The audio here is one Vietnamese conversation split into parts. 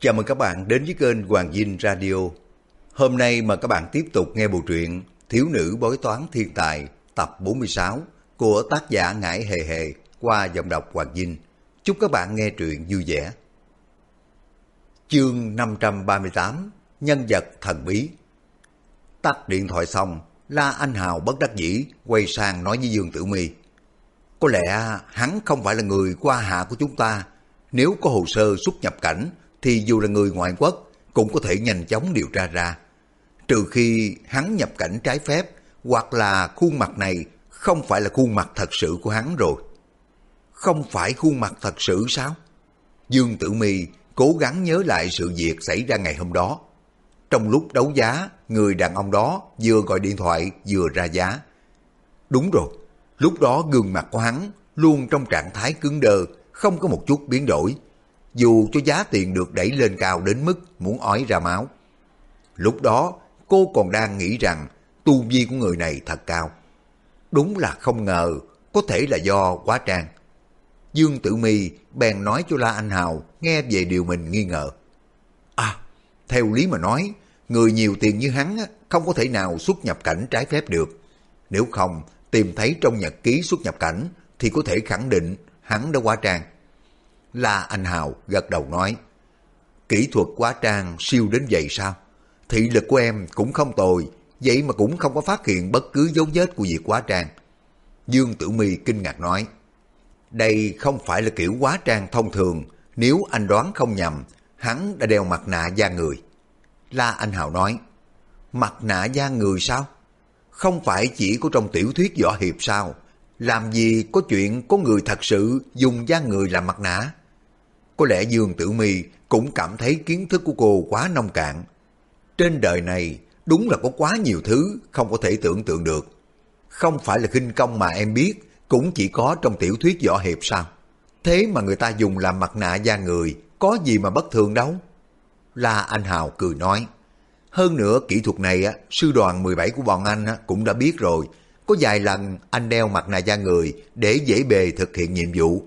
Chào mừng các bạn đến với kênh Hoàng Dinh Radio. Hôm nay mà các bạn tiếp tục nghe bộ truyện Thiếu nữ bói toán thiên tài tập 46 của tác giả Ngải Hề Hề qua giọng đọc Hoàng Dinh. Chúc các bạn nghe truyện vui vẻ. Chương 538 Nhân vật thần bí Tắt điện thoại xong, La Anh Hào bất đắc dĩ quay sang nói với Dương Tử My. Có lẽ hắn không phải là người qua hạ của chúng ta. Nếu có hồ sơ xuất nhập cảnh thì dù là người ngoại quốc cũng có thể nhanh chóng điều tra ra. Trừ khi hắn nhập cảnh trái phép hoặc là khuôn mặt này không phải là khuôn mặt thật sự của hắn rồi. Không phải khuôn mặt thật sự sao? Dương Tử Mi cố gắng nhớ lại sự việc xảy ra ngày hôm đó. Trong lúc đấu giá, người đàn ông đó vừa gọi điện thoại vừa ra giá. Đúng rồi, lúc đó gương mặt của hắn luôn trong trạng thái cứng đờ, không có một chút biến đổi. Dù cho giá tiền được đẩy lên cao đến mức muốn ói ra máu. Lúc đó, cô còn đang nghĩ rằng tu vi của người này thật cao. Đúng là không ngờ, có thể là do quá trang. Dương Tử Mi bèn nói cho La Anh Hào nghe về điều mình nghi ngờ. À, theo lý mà nói, người nhiều tiền như hắn không có thể nào xuất nhập cảnh trái phép được. Nếu không, tìm thấy trong nhật ký xuất nhập cảnh thì có thể khẳng định hắn đã quá trang. La Anh Hào gật đầu nói, kỹ thuật quá trang siêu đến vậy sao? Thị lực của em cũng không tồi, vậy mà cũng không có phát hiện bất cứ dấu vết của việc quá trang. Dương Tử My kinh ngạc nói, đây không phải là kiểu quá trang thông thường, nếu anh đoán không nhầm, hắn đã đeo mặt nạ da người. La Anh Hào nói, mặt nạ da người sao? Không phải chỉ có trong tiểu thuyết võ hiệp sao? Làm gì có chuyện có người thật sự dùng da người làm mặt nạ? Có lẽ Dương Tử Mi cũng cảm thấy kiến thức của cô quá nông cạn. Trên đời này đúng là có quá nhiều thứ không có thể tưởng tượng được. Không phải là khinh công mà em biết, cũng chỉ có trong tiểu thuyết võ hiệp sao? Thế mà người ta dùng làm mặt nạ da người, có gì mà bất thường đâu? La Anh Hào cười nói, hơn nữa kỹ thuật này á, sư đoàn 17 của bọn anh á, cũng đã biết rồi, có vài lần anh đeo mặt nạ da người để dễ bề thực hiện nhiệm vụ.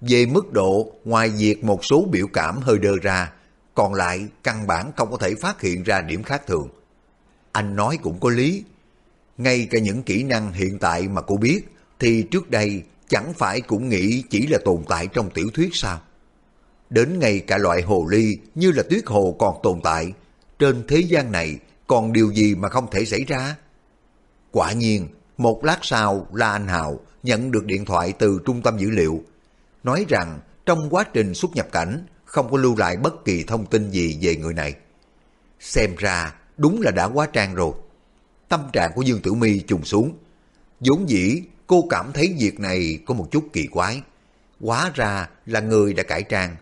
Về mức độ, ngoài việc một số biểu cảm hơi đơ ra, còn lại căn bản không có thể phát hiện ra điểm khác thường. Anh nói cũng có lý. Ngay cả những kỹ năng hiện tại mà cô biết, thì trước đây chẳng phải cũng nghĩ chỉ là tồn tại trong tiểu thuyết sao? Đến ngay cả loại hồ ly như là tuyết hồ còn tồn tại, trên thế gian này còn điều gì mà không thể xảy ra? Quả nhiên, một lát sau La Anh Hào nhận được điện thoại từ trung tâm dữ liệu, nói rằng trong quá trình xuất nhập cảnh không có lưu lại bất kỳ thông tin gì về người này. Xem ra đúng là đã quá trang rồi. Tâm trạng của Dương Tử Mi trùng xuống. vốn dĩ cô cảm thấy việc này có một chút kỳ quái. Quá ra là người đã cải trang.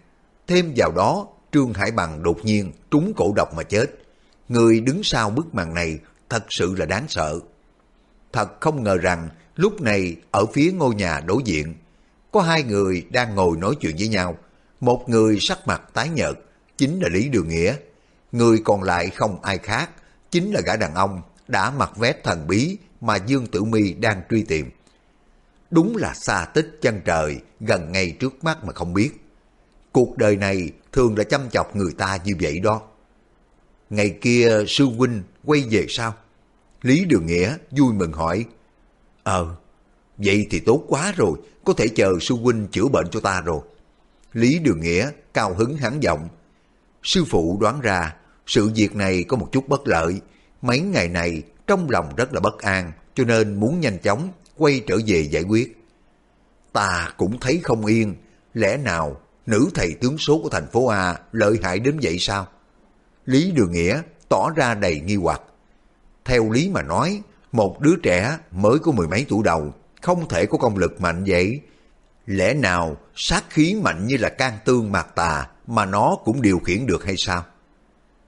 Thêm vào đó, Trương Hải Bằng đột nhiên trúng cổ độc mà chết. Người đứng sau bức màn này thật sự là đáng sợ. Thật không ngờ rằng lúc này ở phía ngôi nhà đối diện, có hai người đang ngồi nói chuyện với nhau. Một người sắc mặt tái nhợt, chính là Lý Đường Nghĩa. Người còn lại không ai khác, chính là gã đàn ông đã mặc vét thần bí mà Dương Tử Mi đang truy tìm. Đúng là xa tích chân trời, gần ngay trước mắt mà không biết. Cuộc đời này thường là chăm chọc người ta như vậy đó. Ngày kia sư huynh quay về sao? Lý Đường Nghĩa vui mừng hỏi. Ờ, vậy thì tốt quá rồi, có thể chờ sư huynh chữa bệnh cho ta rồi. Lý Đường Nghĩa cao hứng hắn giọng. Sư phụ đoán ra sự việc này có một chút bất lợi. Mấy ngày này trong lòng rất là bất an cho nên muốn nhanh chóng quay trở về giải quyết. Ta cũng thấy không yên, lẽ nào nữ thầy tướng số của thành phố A lợi hại đến vậy sao? Lý Đường Nghĩa tỏ ra đầy nghi hoặc. Theo lý mà nói, một đứa trẻ mới có mười mấy tuổi đầu, không thể có công lực mạnh vậy. Lẽ nào sát khí mạnh như là can tương mạc tà mà nó cũng điều khiển được hay sao?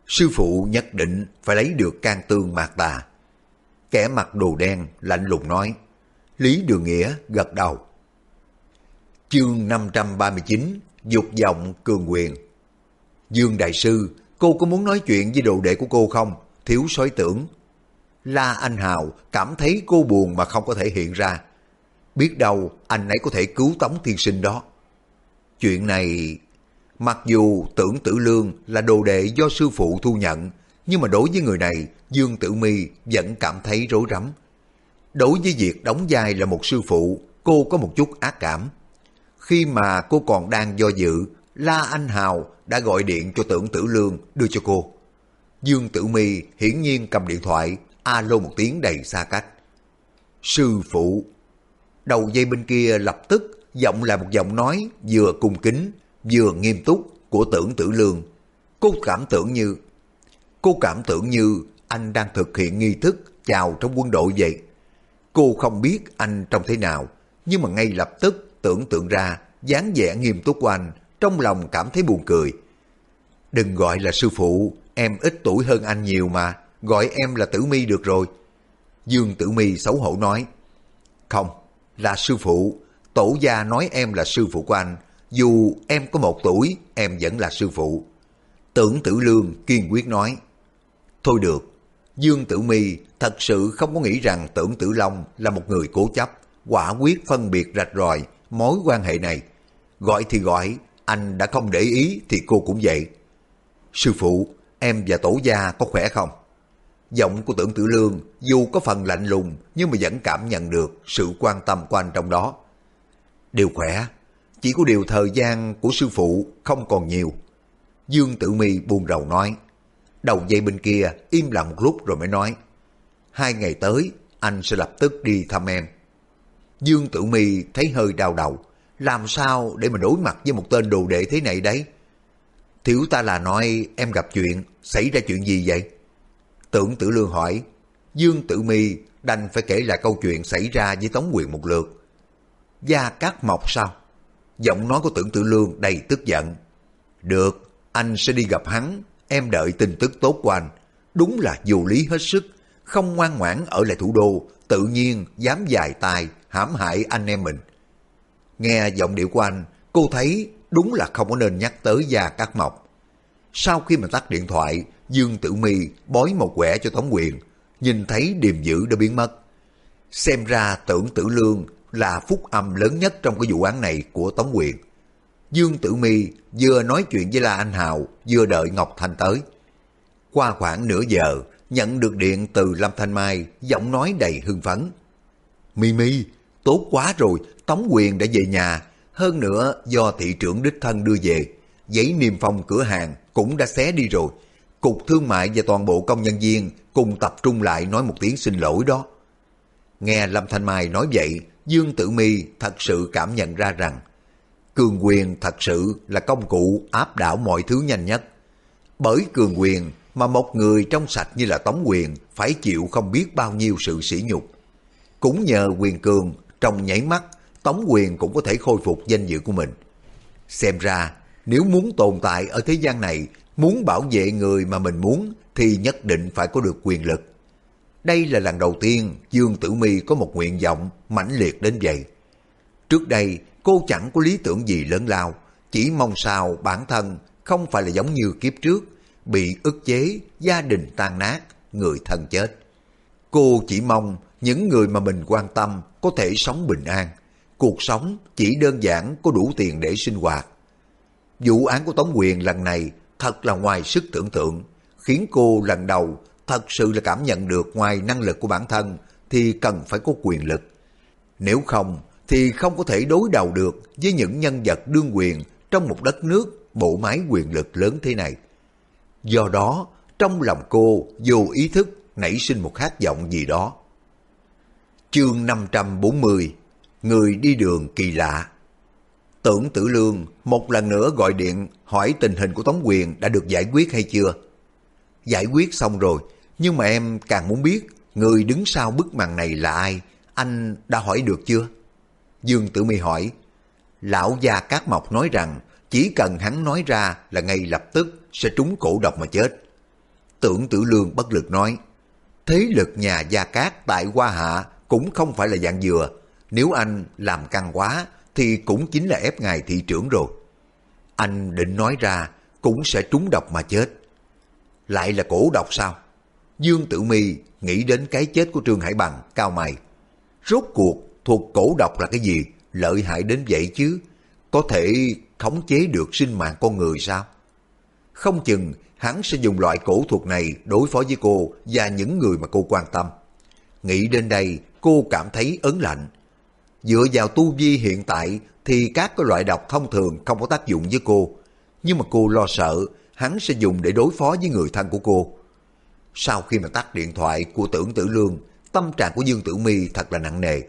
Sư phụ nhất định phải lấy được can tương mạc tà. Kẻ mặc đồ đen lạnh lùng nói. Lý Đường Nghĩa gật đầu. Chương 539 Dục vọng cường quyền Dương Đại Sư, cô có muốn nói chuyện với đồ đệ của cô không? Thiếu sói tưởng. La Anh Hào cảm thấy cô buồn mà không có thể hiện ra. Biết đâu anh ấy có thể cứu Tống Thiên Sinh đó. Chuyện này... Mặc dù tưởng tử lương là đồ đệ do sư phụ thu nhận, nhưng mà đối với người này, Dương Tử Mi vẫn cảm thấy rối rắm. Đối với việc đóng vai là một sư phụ, cô có một chút ác cảm. Khi mà cô còn đang do dự, La Anh Hào đã gọi điện cho tưởng tử lương đưa cho cô. Dương Tử Mi hiển nhiên cầm điện thoại, alo một tiếng đầy xa cách. Sư phụ. Đầu dây bên kia lập tức giọng là một giọng nói vừa cung kính, vừa nghiêm túc của tưởng tử lương. Cô cảm tưởng như, cô cảm tưởng như anh đang thực hiện nghi thức chào trong quân đội vậy. Cô không biết anh trông thế nào, nhưng mà ngay lập tức tưởng tượng ra dáng vẻ nghiêm túc của anh, trong lòng cảm thấy buồn cười. Đừng gọi là sư phụ, em ít tuổi hơn anh nhiều mà, gọi em là Tử Mi được rồi. Dương Tử Mi xấu hổ nói, không, là sư phụ, tổ gia nói em là sư phụ của anh, dù em có một tuổi, em vẫn là sư phụ. Tưởng Tử Lương kiên quyết nói, thôi được, Dương Tử Mi thật sự không có nghĩ rằng Tưởng Tử Long là một người cố chấp, quả quyết phân biệt rạch ròi mối quan hệ này. Gọi thì gọi, anh đã không để ý thì cô cũng vậy. Sư phụ, em và tổ gia có khỏe không? Giọng của tưởng tử lương dù có phần lạnh lùng nhưng mà vẫn cảm nhận được sự quan tâm của anh trong đó. Điều khỏe, chỉ có điều thời gian của sư phụ không còn nhiều. Dương Tử Mi buồn rầu nói. Đầu dây bên kia im lặng một lúc rồi mới nói. Hai ngày tới anh sẽ lập tức đi thăm em. Dương Tử Mi thấy hơi đau đầu. Làm sao để mà đối mặt với một tên đồ đệ thế này đấy? Thiếu ta là nói em gặp chuyện, xảy ra chuyện gì vậy? Tưởng Tử Lương hỏi, Dương Tử Mi đành phải kể lại câu chuyện xảy ra với Tống Quyền một lượt. Gia Cát Mộc sao? Giọng nói của Tưởng Tử Lương đầy tức giận. Được, anh sẽ đi gặp hắn, em đợi tin tức tốt của anh. Đúng là dù lý hết sức, không ngoan ngoãn ở lại thủ đô, tự nhiên dám dài tài hãm hại anh em mình. Nghe giọng điệu của anh, cô thấy đúng là không có nên nhắc tới Gia Cát Mộc. Sau khi mà tắt điện thoại, Dương Tử Mi bói một quẻ cho Tống Quyền, nhìn thấy điềm dữ đã biến mất. Xem ra tưởng Tử Lương là phúc âm lớn nhất trong cái vụ án này của Tống Quyền. Dương Tử Mi vừa nói chuyện với La Anh Hào, vừa đợi Ngọc Thanh tới. Qua khoảng nửa giờ, nhận được điện từ Lâm Thanh Mai, giọng nói đầy hưng phấn. Mi Mi, tốt quá rồi, Tống Quyền đã về nhà, hơn nữa do thị trưởng đích thân đưa về, giấy niêm phong cửa hàng cũng đã xé đi rồi. Cục Thương mại và toàn bộ công nhân viên cùng tập trung lại nói một tiếng xin lỗi đó. Nghe Lâm Thanh Mai nói vậy, Dương Tử Mi thật sự cảm nhận ra rằng cường quyền thật sự là công cụ áp đảo mọi thứ nhanh nhất. Bởi cường quyền mà một người trong sạch như là Tống Quyền phải chịu không biết bao nhiêu sự sỉ nhục. Cũng nhờ quyền cường, trong nháy mắt, Tống Quyền cũng có thể khôi phục danh dự của mình. Xem ra, nếu muốn tồn tại ở thế gian này, muốn bảo vệ người mà mình muốn thì nhất định phải có được quyền lực. Đây là lần đầu tiên Dương Tử Mi có một nguyện vọng mãnh liệt đến vậy. Trước đây, cô chẳng có lý tưởng gì lớn lao, chỉ mong sao bản thân không phải là giống như kiếp trước, bị ức chế, gia đình tan nát, người thân chết. Cô chỉ mong những người mà mình quan tâm có thể sống bình an. Cuộc sống chỉ đơn giản có đủ tiền để sinh hoạt. Vụ án của Tống Quyền lần này thật là ngoài sức tưởng tượng, khiến cô lần đầu thật sự là cảm nhận được ngoài năng lực của bản thân thì cần phải có quyền lực. Nếu không thì không có thể đối đầu được với những nhân vật đương quyền trong một đất nước bộ máy quyền lực lớn thế này. Do đó, trong lòng cô vô ý thức nảy sinh một khát vọng gì đó. Chương 540 Người đi đường kỳ lạ Tưởng tử lương một lần nữa gọi điện hỏi tình hình của Tống Quyền đã được giải quyết hay chưa. Giải quyết xong rồi, nhưng mà em càng muốn biết người đứng sau bức màn này là ai, anh đã hỏi được chưa? Dương Tử Mi hỏi, lão gia Cát Mộc nói rằng chỉ cần hắn nói ra là ngay lập tức sẽ trúng cổ độc mà chết. Tưởng tử lương bất lực nói, thế lực nhà Gia Cát tại Hoa Hạ cũng không phải là dạng dừa. Nếu anh làm căng quá thì cũng chính là ép ngài thị trưởng rồi. Anh định nói ra cũng sẽ trúng độc mà chết. Lại là cổ độc sao? Dương Tử Mi nghĩ đến cái chết của Trương Hải Bằng, cao mày. Rốt cuộc thuộc cổ độc là cái gì? Lợi hại đến vậy chứ? Có thể khống chế được sinh mạng con người sao? Không chừng hắn sẽ dùng loại cổ thuật này đối phó với cô và những người mà cô quan tâm. Nghĩ đến đây, cô cảm thấy ớn lạnh. Dựa vào tu vi hiện tại thì các cái loại độc thông thường không có tác dụng với cô. Nhưng mà cô lo sợ hắn sẽ dùng để đối phó với người thân của cô. Sau khi mà tắt điện thoại của tưởng tử lương, tâm trạng của Dương Tử Mi thật là nặng nề.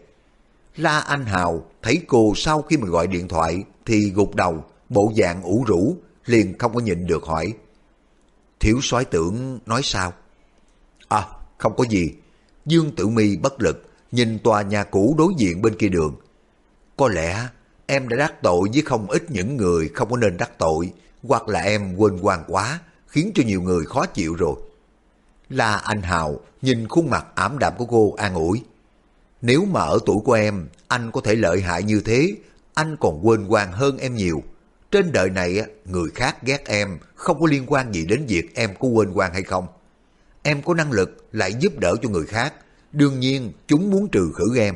La Anh Hào thấy cô sau khi mà gọi điện thoại thì gục đầu, bộ dạng ủ rũ, liền không có nhịn được hỏi. Thiếu soái tưởng nói sao? À, không có gì. Dương Tử Mi bất lực, nhìn tòa nhà cũ đối diện bên kia đường. Có lẽ em đã đắc tội với không ít những người không có nên đắc tội, hoặc là em quên quan quá, khiến cho nhiều người khó chịu rồi. La Anh Hào nhìn khuôn mặt ảm đạm của cô an ủi. Nếu mà ở tuổi của em, anh có thể lợi hại như thế, anh còn quên quan hơn em nhiều. Trên đời này, người khác ghét em, không có liên quan gì đến việc em có quên quan hay không. Em có năng lực lại giúp đỡ cho người khác, đương nhiên chúng muốn trừ khử em.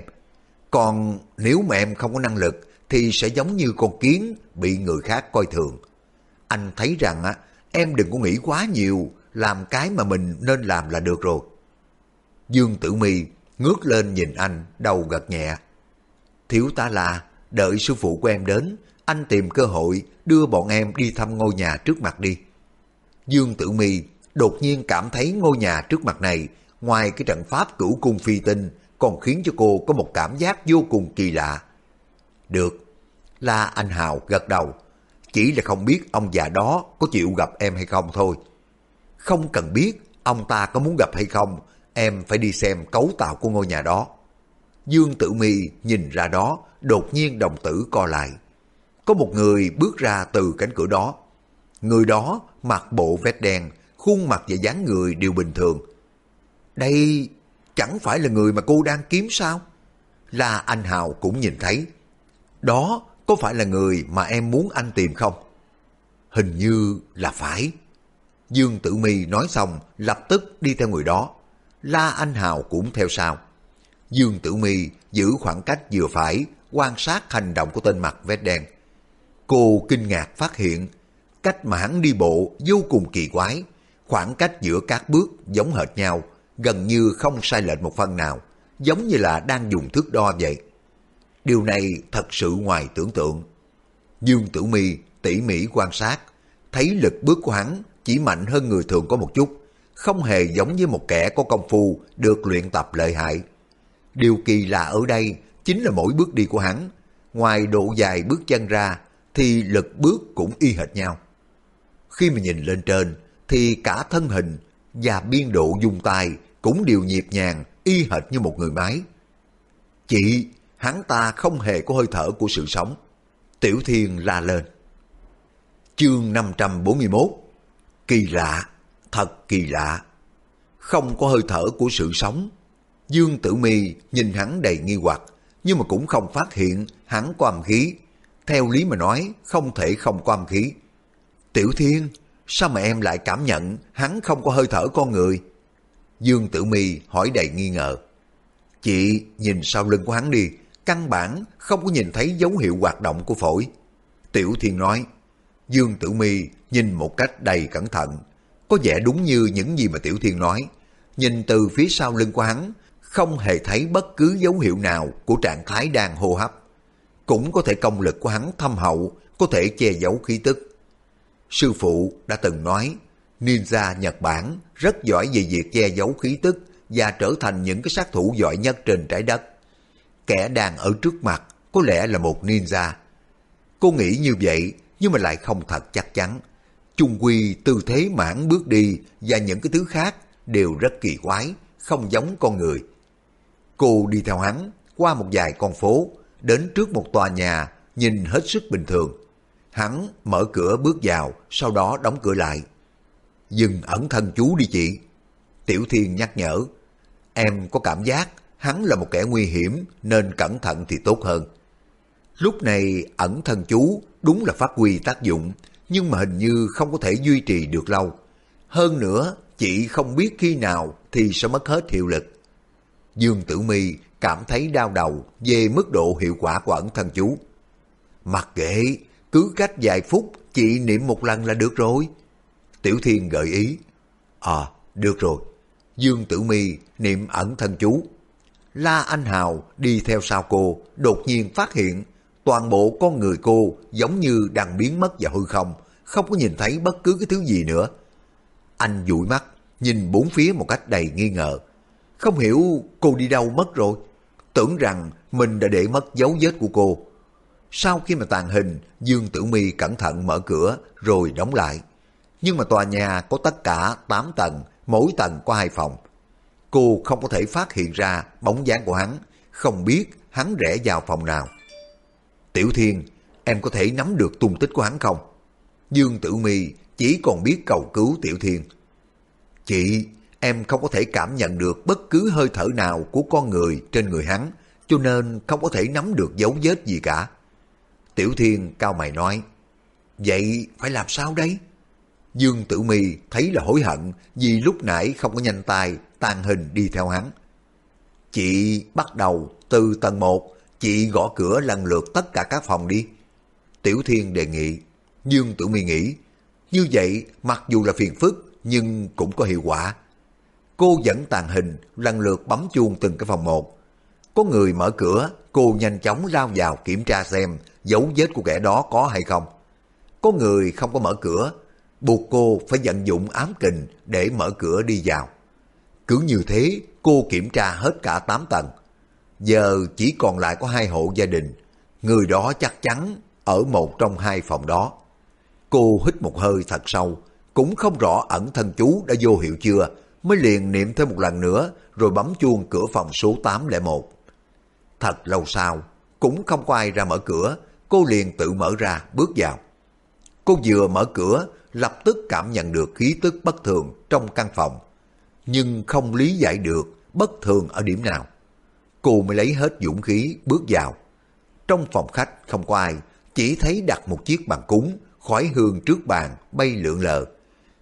Còn nếu mà em không có năng lực, thì sẽ giống như con kiến bị người khác coi thường. Anh thấy rằng á, em đừng có nghĩ quá nhiều, làm cái mà mình nên làm là được rồi. Dương Tử Mi ngước lên nhìn anh, đầu gật nhẹ. Thiếu ta là, đợi sư phụ của em đến, anh tìm cơ hội đưa bọn em đi thăm ngôi nhà trước mặt đi. Dương Tử Mi đột nhiên cảm thấy ngôi nhà trước mặt này, ngoài cái trận pháp cửu cung phi tinh, còn khiến cho cô có một cảm giác vô cùng kỳ lạ. Được, La Anh Hào gật đầu, chỉ là không biết ông già đó có chịu gặp em hay không thôi. Không cần biết ông ta có muốn gặp hay không, em phải đi xem cấu tạo của ngôi nhà đó. Dương Tử Mi nhìn ra đó, đột nhiên đồng tử co lại. Có một người bước ra từ cánh cửa đó. Người đó mặc bộ vest đen, khuôn mặt và dáng người đều bình thường. Đây chẳng phải là người mà cô đang kiếm sao? La anh Hào cũng nhìn thấy. Đó có phải là người mà em muốn anh tìm không? Hình như là phải. Dương Tử Mi nói xong lập tức đi theo người đó. La Anh Hào cũng theo sau. Dương Tử Mi giữ khoảng cách vừa phải, quan sát hành động của tên mặt vest đen. Cô kinh ngạc phát hiện, cách mà hắn đi bộ vô cùng kỳ quái, khoảng cách giữa các bước giống hệt nhau, gần như không sai lệch một phần nào, giống như là đang dùng thước đo vậy. Điều này thật sự ngoài tưởng tượng. Dương Tử Mi tỉ mỉ quan sát, thấy lực bước của hắn chỉ mạnh hơn người thường có một chút, không hề giống như một kẻ có công phu được luyện tập lợi hại. Điều kỳ lạ ở đây chính là mỗi bước đi của hắn, ngoài độ dài bước chân ra thì lực bước cũng y hệt nhau. Khi mà nhìn lên trên thì cả thân hình và biên độ dùng tay cũng đều nhịp nhàng y hệt như một người máy. Chị, hắn ta không hề có hơi thở của sự sống. Tiểu Thiên la lên. Chương 541 Kỳ lạ, thật kỳ lạ. Không có hơi thở của sự sống. Dương Tử Mi nhìn hắn đầy nghi hoặc, nhưng mà cũng không phát hiện hắn có âm khí. Theo lý mà nói, không thể không có âm khí. Tiểu Thiên, sao mà em lại cảm nhận hắn không có hơi thở con người? Dương Tử Mi hỏi đầy nghi ngờ. Chị nhìn sau lưng của hắn đi, căn bản không có nhìn thấy dấu hiệu hoạt động của phổi. Tiểu Thiên nói, Dương Tử Mi nhìn một cách đầy cẩn thận, có vẻ đúng như những gì mà Tiểu Thiên nói. Nhìn từ phía sau lưng của hắn, không hề thấy bất cứ dấu hiệu nào của trạng thái đang hô hấp. Cũng có thể công lực của hắn thâm hậu, có thể che giấu khí tức. Sư phụ đã từng nói, ninja Nhật Bản rất giỏi về việc che giấu khí tức và trở thành những cái sát thủ giỏi nhất trên trái đất. Kẻ đang ở trước mặt có lẽ là một ninja. Cô nghĩ như vậy nhưng mà lại không thật chắc chắn. Trung quy tư thế mãn bước đi và những cái thứ khác đều rất kỳ quái, không giống con người. Cô đi theo hắn qua một vài con phố, đến trước một tòa nhà nhìn hết sức bình thường. Hắn mở cửa bước vào, sau đó đóng cửa lại. Dừng ẩn thân chú đi chị. Tiểu Thiên nhắc nhở. Em có cảm giác hắn là một kẻ nguy hiểm nên cẩn thận thì tốt hơn. Lúc này ẩn thân chú đúng là phát huy tác dụng, nhưng mà hình như không có thể duy trì được lâu. Hơn nữa, chị không biết khi nào thì sẽ mất hết hiệu lực. Dương Tử Mi cảm thấy đau đầu về mức độ hiệu quả của ẩn thân chú. Mặc kệ, cứ cách vài phút chị niệm một lần là được rồi. Tiểu Thiên gợi ý. À, được rồi. Dương Tử Mi niệm ẩn thân chú. La Anh Hào đi theo sau cô, đột nhiên phát hiện toàn bộ con người cô giống như đang biến mất vào hư không, không có nhìn thấy bất cứ cái thứ gì nữa. Anh dụi mắt, nhìn bốn phía một cách đầy nghi ngờ. Không hiểu cô đi đâu mất rồi. Tưởng rằng mình đã để mất dấu vết của cô. Sau khi mà tàn hình, Dương Tử Mi cẩn thận mở cửa rồi đóng lại. Nhưng mà tòa nhà có tất cả 8 tầng, mỗi tầng có hai phòng. Cô không có thể phát hiện ra bóng dáng của hắn, không biết hắn rẽ vào phòng nào. Tiểu Thiên, em có thể nắm được tung tích của hắn không? Dương Tử Mi chỉ còn biết cầu cứu Tiểu Thiên. Chị, em không có thể cảm nhận được bất cứ hơi thở nào của con người trên người hắn, cho nên không có thể nắm được dấu vết gì cả. Tiểu Thiên cao mày nói, vậy phải làm sao đấy? Dương Tử Mi thấy là hối hận vì lúc nãy không có nhanh tay tàn hình đi theo hắn. Chị bắt đầu từ tầng 1, chị gõ cửa lần lượt tất cả các phòng đi. Tiểu Thiên đề nghị, Dương Tử Mi nghĩ, như vậy mặc dù là phiền phức nhưng cũng có hiệu quả. Cô dẫn tàn hình lần lượt bấm chuông từng cái phòng một. Có người mở cửa, cô nhanh chóng lao vào kiểm tra xem dấu vết của kẻ đó có hay không. Có người không có mở cửa, buộc cô phải vận dụng ám kình để mở cửa đi vào. Cứ như thế, cô kiểm tra hết cả 8 tầng. Giờ chỉ còn lại có hai hộ gia đình, người đó chắc chắn ở một trong hai phòng đó. Cô hít một hơi thật sâu, cũng không rõ ẩn thân chú đã vô hiệu chưa, mới liền niệm thêm một lần nữa rồi bấm chuông cửa phòng số 801. Thật lâu sau, cũng không có ai ra mở cửa, cô liền tự mở ra bước vào. Cô vừa mở cửa, lập tức cảm nhận được khí tức bất thường trong căn phòng, nhưng không lý giải được bất thường ở điểm nào. Cô mới lấy hết dũng khí bước vào. Trong phòng khách không có ai, chỉ thấy đặt một chiếc bàn cúng, khói hương trước bàn bay lượn lờ.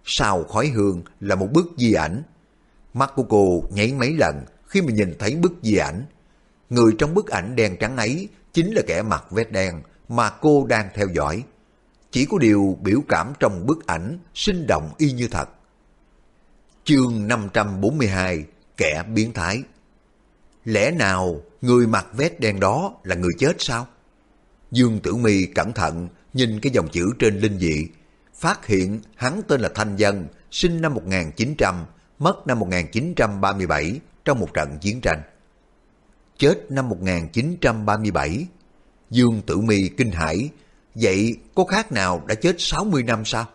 Sau khói hương là một bức di ảnh. Mắt của cô nháy mấy lần khi mà nhìn thấy bức di ảnh. Người trong bức ảnh đen trắng ấy chính là kẻ mặc vest đen mà cô đang theo dõi. Chỉ có điều biểu cảm trong bức ảnh sinh động y như thật. Chương 542 Kẻ biến thái Lẽ nào người mặc vest đen đó là người chết sao? Dương Tử Mi cẩn thận nhìn cái dòng chữ trên linh dị, phát hiện hắn tên là Thanh Dân, sinh năm 1900, mất năm 1937 trong một trận chiến tranh. Chết năm 1937, Dương Tử Mi kinh hãi, vậy có khác nào đã chết 60 năm sao?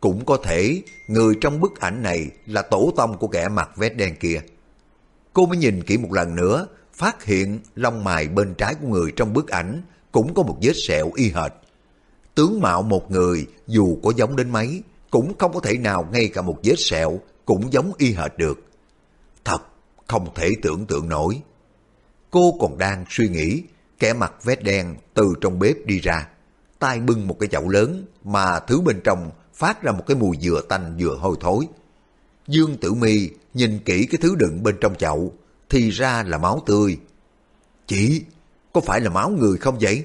Cũng có thể người trong bức ảnh này là tổ tông của kẻ mặc vest đen kia. Cô mới nhìn kỹ một lần nữa, phát hiện lông mày bên trái của người trong bức ảnh cũng có một vết sẹo y hệt. Tướng mạo một người dù có giống đến mấy, cũng không có thể nào ngay cả một vết sẹo cũng giống y hệt được. Thật, không thể tưởng tượng nổi. Cô còn đang suy nghĩ, kẻ mặc vét đen từ trong bếp đi ra, tay bưng một cái chậu lớn mà thứ bên trong phát ra một cái mùi dừa tanh vừa hôi thối. Dương Tử Mi nhìn kỹ cái thứ đựng bên trong chậu, thì ra là máu tươi. Chỉ có phải là máu người không vậy?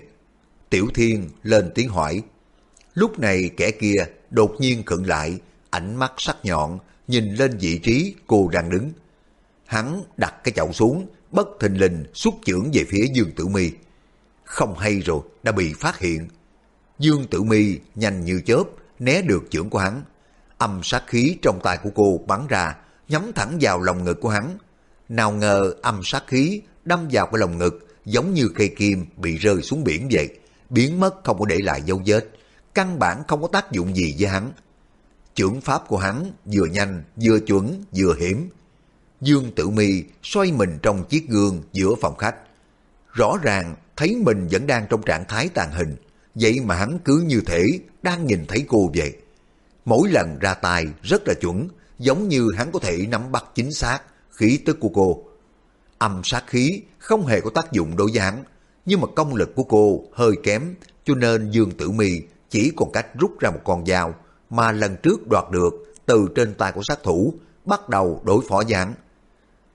Tiểu Thiên lên tiếng hỏi. Lúc này kẻ kia đột nhiên khựng lại, ánh mắt sắc nhọn, nhìn lên vị trí cô đang đứng. Hắn đặt cái chậu xuống, bất thình lình xuất chưởng về phía Dương Tử Mi. Không hay rồi, đã bị phát hiện. Dương Tử Mi nhanh như chớp, né được chưởng của hắn. Âm sát khí trong tay của cô bắn ra, nhắm thẳng vào lòng ngực của hắn. Nào ngờ âm sát khí đâm vào cái lòng ngực giống như cây kim bị rơi xuống biển vậy, biến mất không có để lại dấu vết, căn bản không có tác dụng gì với hắn. Chưởng pháp của hắn vừa nhanh, vừa chuẩn, vừa hiểm. Dương Tử Mi xoay mình trong chiếc gương giữa phòng khách. Rõ ràng thấy mình vẫn đang trong trạng thái tàn hình, vậy mà hắn cứ như thể đang nhìn thấy cô vậy. Mỗi lần ra tay rất là chuẩn, giống như hắn có thể nắm bắt chính xác khí tức của cô. Âm sát khí không hề có tác dụng đối với hắn, nhưng mà công lực của cô hơi kém, cho nên Dương Tử Mi chỉ còn cách rút ra một con dao mà lần trước đoạt được từ trên tay của sát thủ, bắt đầu đối phó giảng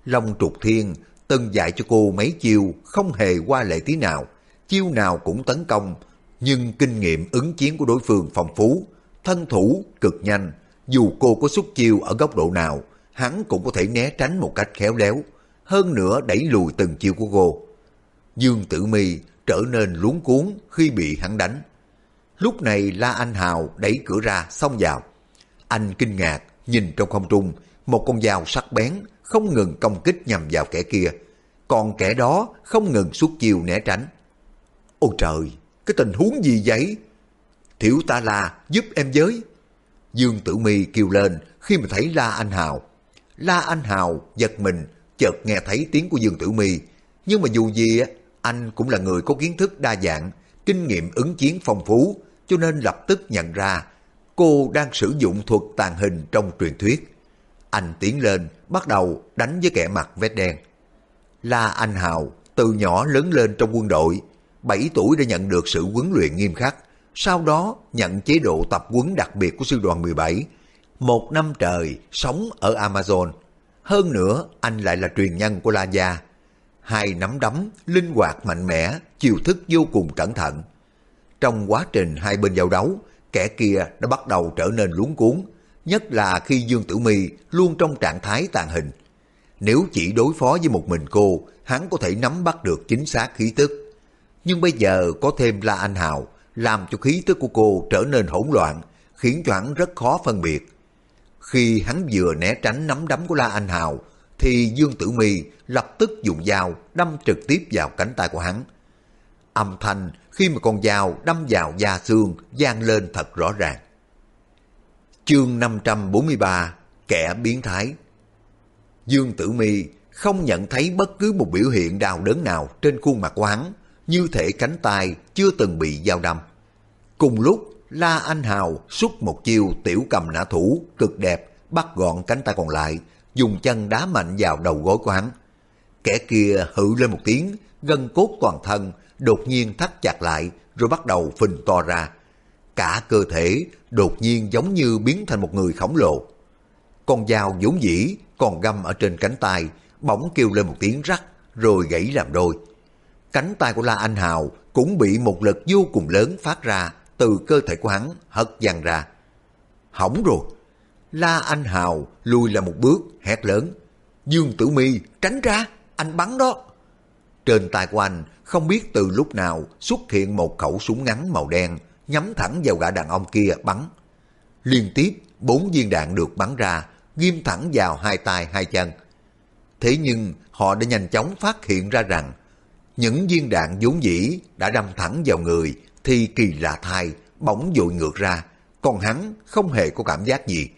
Long trục thiên từng dạy cho cô mấy chiêu không hề qua lệ tí nào, chiêu nào cũng tấn công, nhưng kinh nghiệm ứng chiến của đối phương phong phú, thân thủ cực nhanh, dù cô có xuất chiêu ở góc độ nào, hắn cũng có thể né tránh một cách khéo léo, hơn nữa đẩy lùi từng chiêu của cô. Dương Tử Mi trở nên luống cuốn khi bị hắn đánh. Lúc này La Anh Hào đẩy cửa ra xông vào. Anh kinh ngạc nhìn trong không trung một con dao sắc bén không ngừng công kích nhằm vào kẻ kia. Còn kẻ đó không ngừng suốt chiều né tránh. Ôi trời, cái tình huống gì vậy? Thiểu ta là giúp em với. Dương Tử Mi kêu lên khi mà thấy La Anh Hào. La Anh Hào giật mình, chợt nghe thấy tiếng của Dương Tử Mi. Nhưng mà dù gì, anh cũng là người có kiến thức đa dạng, kinh nghiệm ứng chiến phong phú, cho nên lập tức nhận ra cô đang sử dụng thuật tàn hình trong truyền thuyết. Anh tiến lên, bắt đầu đánh với kẻ mặt vết đen. La Anh Hào từ nhỏ lớn lên trong quân đội, 7 tuổi đã nhận được sự huấn luyện nghiêm khắc, sau đó nhận chế độ tập huấn đặc biệt của sư đoàn 17. Một năm trời sống ở Amazon. Hơn nữa, anh lại là truyền nhân của La Gia. Hai nắm đấm, linh hoạt mạnh mẽ, chiều thức vô cùng cẩn thận. Trong quá trình hai bên giao đấu, kẻ kia đã bắt đầu trở nên luống cuốn, nhất là khi Dương Tử Mi luôn trong trạng thái tàn hình. Nếu chỉ đối phó với một mình cô, hắn có thể nắm bắt được chính xác khí tức. Nhưng bây giờ có thêm La Anh Hào, làm cho khí tức của cô trở nên hỗn loạn, khiến cho hắn rất khó phân biệt. Khi hắn vừa né tránh nắm đấm của La Anh Hào, thì Dương Tử Mi lập tức dùng dao đâm trực tiếp vào cánh tay của hắn. Âm thanh khi mà con dao đâm vào da xương gian lên thật rõ ràng. Chương 543 Kẻ biến thái Dương Tử Mi không nhận thấy bất cứ một biểu hiện đau đớn nào trên khuôn mặt của hắn, như thể cánh tay chưa từng bị dao đâm. Cùng lúc, La Anh Hào xuất một chiêu tiểu cầm nã thủ cực đẹp, bắt gọn cánh tay còn lại, dùng chân đá mạnh vào đầu gối của hắn. Kẻ kia hự lên một tiếng, gân cốt toàn thân, đột nhiên thắt chặt lại, rồi bắt đầu phình to ra. Cả cơ thể đột nhiên giống như biến thành một người khổng lồ. Con dao vốn dĩ còn găm ở trên cánh tay, bỗng kêu lên một tiếng rắc, rồi gãy làm đôi. Cánh tay của La Anh Hào cũng bị một lực vô cùng lớn phát ra từ cơ thể của hắn hất văng ra. Hỏng rồi! La Anh Hào lùi là một bước, hét lớn. Dương Tử Mi tránh ra, anh bắn đó. Trên tay của anh không biết từ lúc nào xuất hiện một khẩu súng ngắn màu đen nhắm thẳng vào gã đàn ông kia bắn. Liên tiếp bốn viên đạn được bắn ra, ghim thẳng vào hai tay hai chân. Thế nhưng họ đã nhanh chóng phát hiện ra rằng những viên đạn vốn dĩ đã đâm thẳng vào người thì kỳ lạ thai bỗng dội ngược ra, còn hắn không hề có cảm giác gì.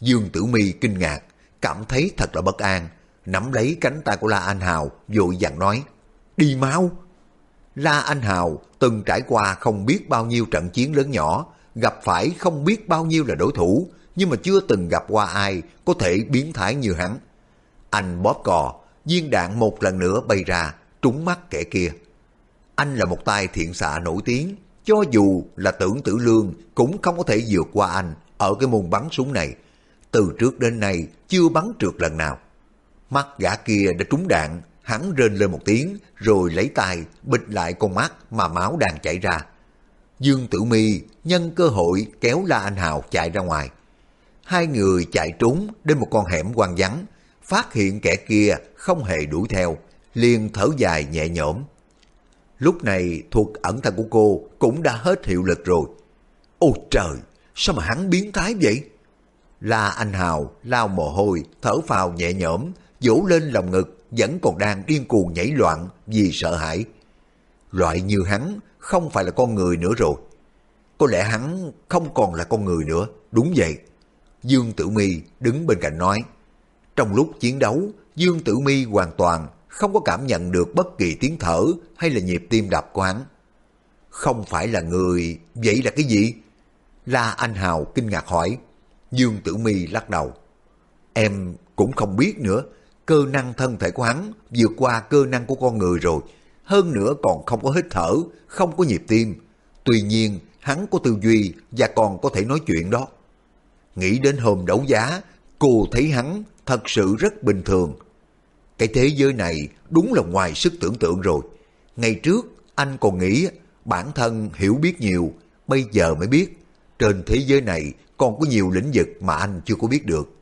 Dương Tử Mi kinh ngạc, cảm thấy thật là bất an, nắm lấy cánh tay của La Anh Hào, vội vàng nói, đi mau. La Anh Hào từng trải qua không biết bao nhiêu trận chiến lớn nhỏ, gặp phải không biết bao nhiêu là đối thủ, nhưng mà chưa từng gặp qua ai có thể biến thái như hắn. Anh bóp cò, viên đạn một lần nữa bay ra, trúng mắt kẻ kia. Anh là một tay thiện xạ nổi tiếng, cho dù là tưởng tử lương cũng không có thể vượt qua anh ở cái môn bắn súng này. Từ trước đến nay chưa bắn trượt lần nào. Mắt gã kia đã trúng đạn, hắn rên lên một tiếng rồi lấy tay bịch lại con mắt mà máu đang chảy ra. Dương Tử Mi nhân cơ hội kéo La Anh Hào chạy ra ngoài. Hai người chạy trốn đến một con hẻm quang vắng, phát hiện kẻ kia không hề đuổi theo, liền thở dài nhẹ nhõm. Lúc này thuật ẩn thân của cô cũng đã hết hiệu lực rồi. Ôi trời, sao mà hắn biến thái vậy? La Anh Hào lao mồ hôi, thở phào nhẹ nhõm, vỗ lên lòng ngực, vẫn còn đang điên cuồng nhảy loạn vì sợ hãi. Loại như hắn không phải là con người nữa rồi. Có lẽ hắn không còn là con người nữa, đúng vậy. Dương Tử Mi đứng bên cạnh nói. Trong lúc chiến đấu, Dương Tử Mi hoàn toàn không có cảm nhận được bất kỳ tiếng thở hay là nhịp tim đập của hắn. Không phải là người, vậy là cái gì? La Anh Hào kinh ngạc hỏi. Dương Tử Mi lắc đầu. Em cũng không biết nữa, cơ năng thân thể của hắn vượt qua cơ năng của con người rồi. Hơn nữa còn không có hít thở, không có nhịp tim. Tuy nhiên, hắn có tư duy và còn có thể nói chuyện đó. Nghĩ đến hôm đấu giá, cô thấy hắn thật sự rất bình thường. Cái thế giới này đúng là ngoài sức tưởng tượng rồi. Ngày trước, anh còn nghĩ bản thân hiểu biết nhiều, bây giờ mới biết, trên thế giới này còn có nhiều lĩnh vực mà anh chưa có biết được.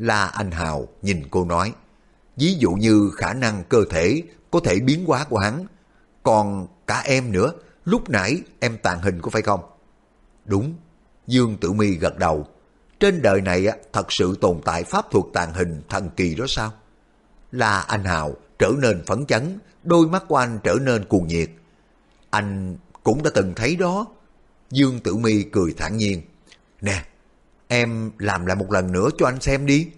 La Anh Hào nhìn cô nói, ví dụ như khả năng cơ thể có thể biến hóa của hắn, còn cả em nữa, lúc nãy em tàn hình có phải không? Đúng, Dương Tử Mi gật đầu. Trên đời này thật sự tồn tại pháp thuật tàn hình thần kỳ đó sao? Là anh Hào trở nên phấn chấn, đôi mắt của anh trở nên cuồng nhiệt. Anh cũng đã từng thấy đó. Dương Tử Mi cười thản nhiên. Nè, em làm lại một lần nữa cho anh xem đi.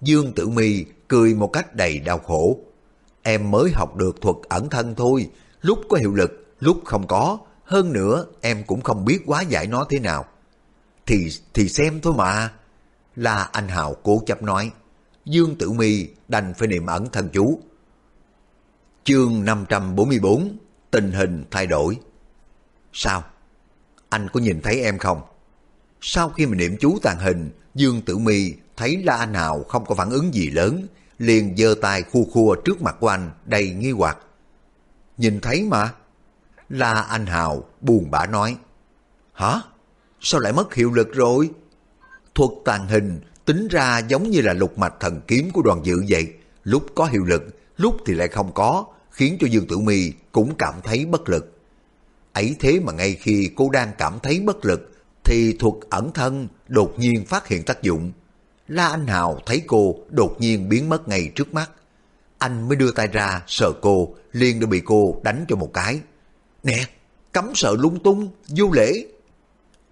Dương Tử Mi cười một cách đầy đau khổ. Em mới học được thuật ẩn thân thôi, lúc có hiệu lực, lúc không có. Hơn nữa, em cũng không biết quá giải nó thế nào. Thì thì xem thôi mà. Là anh Hào cố chấp nói. Dương Tử Mi đành phải niệm ẩn thân chú. Chương 544 Tình hình thay đổi Sao? Anh có nhìn thấy em không? Sau khi mà niệm chú tàn hình, Dương Tử Mi thấy La Anh Hào không có phản ứng gì lớn, liền giơ tay khu khua trước mặt của anh đầy nghi hoặc. Nhìn thấy mà. La Anh Hào buồn bã nói. Hả? Sao lại mất hiệu lực rồi? Thuật tàn hình tính ra giống như là lục mạch thần kiếm của đoàn dự vậy. Lúc có hiệu lực, lúc thì lại không có, khiến cho Dương Tử Mi cũng cảm thấy bất lực. Ấy thế mà ngay khi cô đang cảm thấy bất lực, thì thuật ẩn thân đột nhiên phát hiện tác dụng. La Anh Hào thấy cô đột nhiên biến mất ngay trước mắt. Anh mới đưa tay ra sợ cô, liền đã bị cô đánh cho một cái. Nè, cấm sợ lung tung, vô lễ.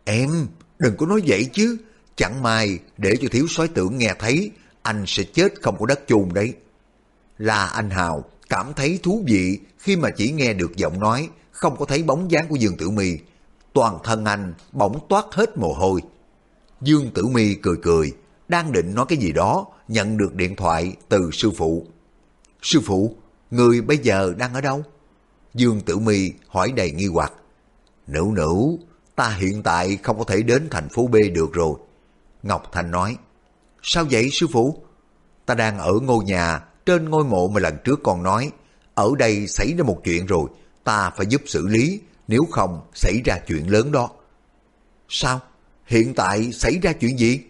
Em, đừng có nói vậy chứ. Chẳng may để cho thiếu soái tưởng nghe thấy, anh sẽ chết không có đất chôn đấy. La anh Hào cảm thấy thú vị khi mà chỉ nghe được giọng nói, không có thấy bóng dáng của Dương Tử Mì Toàn thân anh bỗng toát hết mồ hôi. Dương Tử Mi cười cười, đang định nói cái gì đó, nhận được điện thoại từ sư phụ. Sư phụ, người bây giờ đang ở đâu? Dương Tử Mi hỏi đầy nghi hoặc. Nữ nữ, ta hiện tại không có thể đến thành phố B được rồi. Ngọc Thành nói, sao vậy sư phụ? Ta đang ở ngôi nhà trên ngôi mộ mà lần trước con nói, ở đây xảy ra một chuyện rồi, ta phải giúp xử lý, nếu không xảy ra chuyện lớn đó. Sao? Hiện tại xảy ra chuyện gì?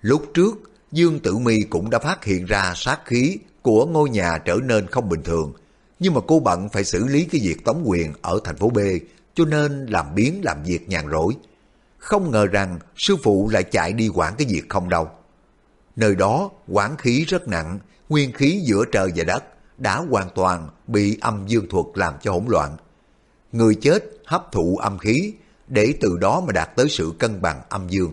Lúc trước, Dương Tử Mi cũng đã phát hiện ra sát khí của ngôi nhà trở nên không bình thường, nhưng mà cô bận phải xử lý cái việc tống quyền ở thành phố B, cho nên làm biến làm việc nhàn rỗi. Không ngờ rằng sư phụ lại chạy đi quản cái việc không đâu. Nơi đó quản khí rất nặng, nguyên khí giữa trời và đất đã hoàn toàn bị âm dương thuật làm cho hỗn loạn. Người chết hấp thụ âm khí để từ đó mà đạt tới sự cân bằng âm dương.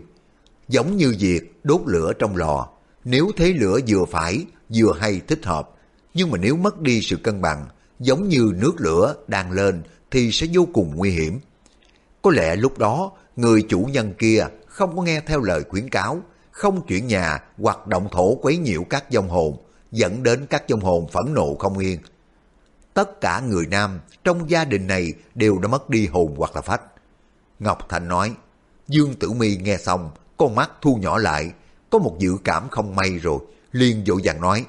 Giống như việc đốt lửa trong lò, nếu thế lửa vừa phải, vừa hay thích hợp, nhưng mà nếu mất đi sự cân bằng, giống như nước lửa đang lên thì sẽ vô cùng nguy hiểm. Có lẽ lúc đó người chủ nhân kia không có nghe theo lời khuyến cáo, không chuyển nhà hoặc động thổ quấy nhiễu các dòng hồn, dẫn đến các dòng hồn phẫn nộ không yên. Tất cả người nam trong gia đình này đều đã mất đi hồn hoặc là phách. Ngọc Thành nói, Dương Tử Mi nghe xong, con mắt thu nhỏ lại, có một dự cảm không may rồi, liền dỗ dàng nói,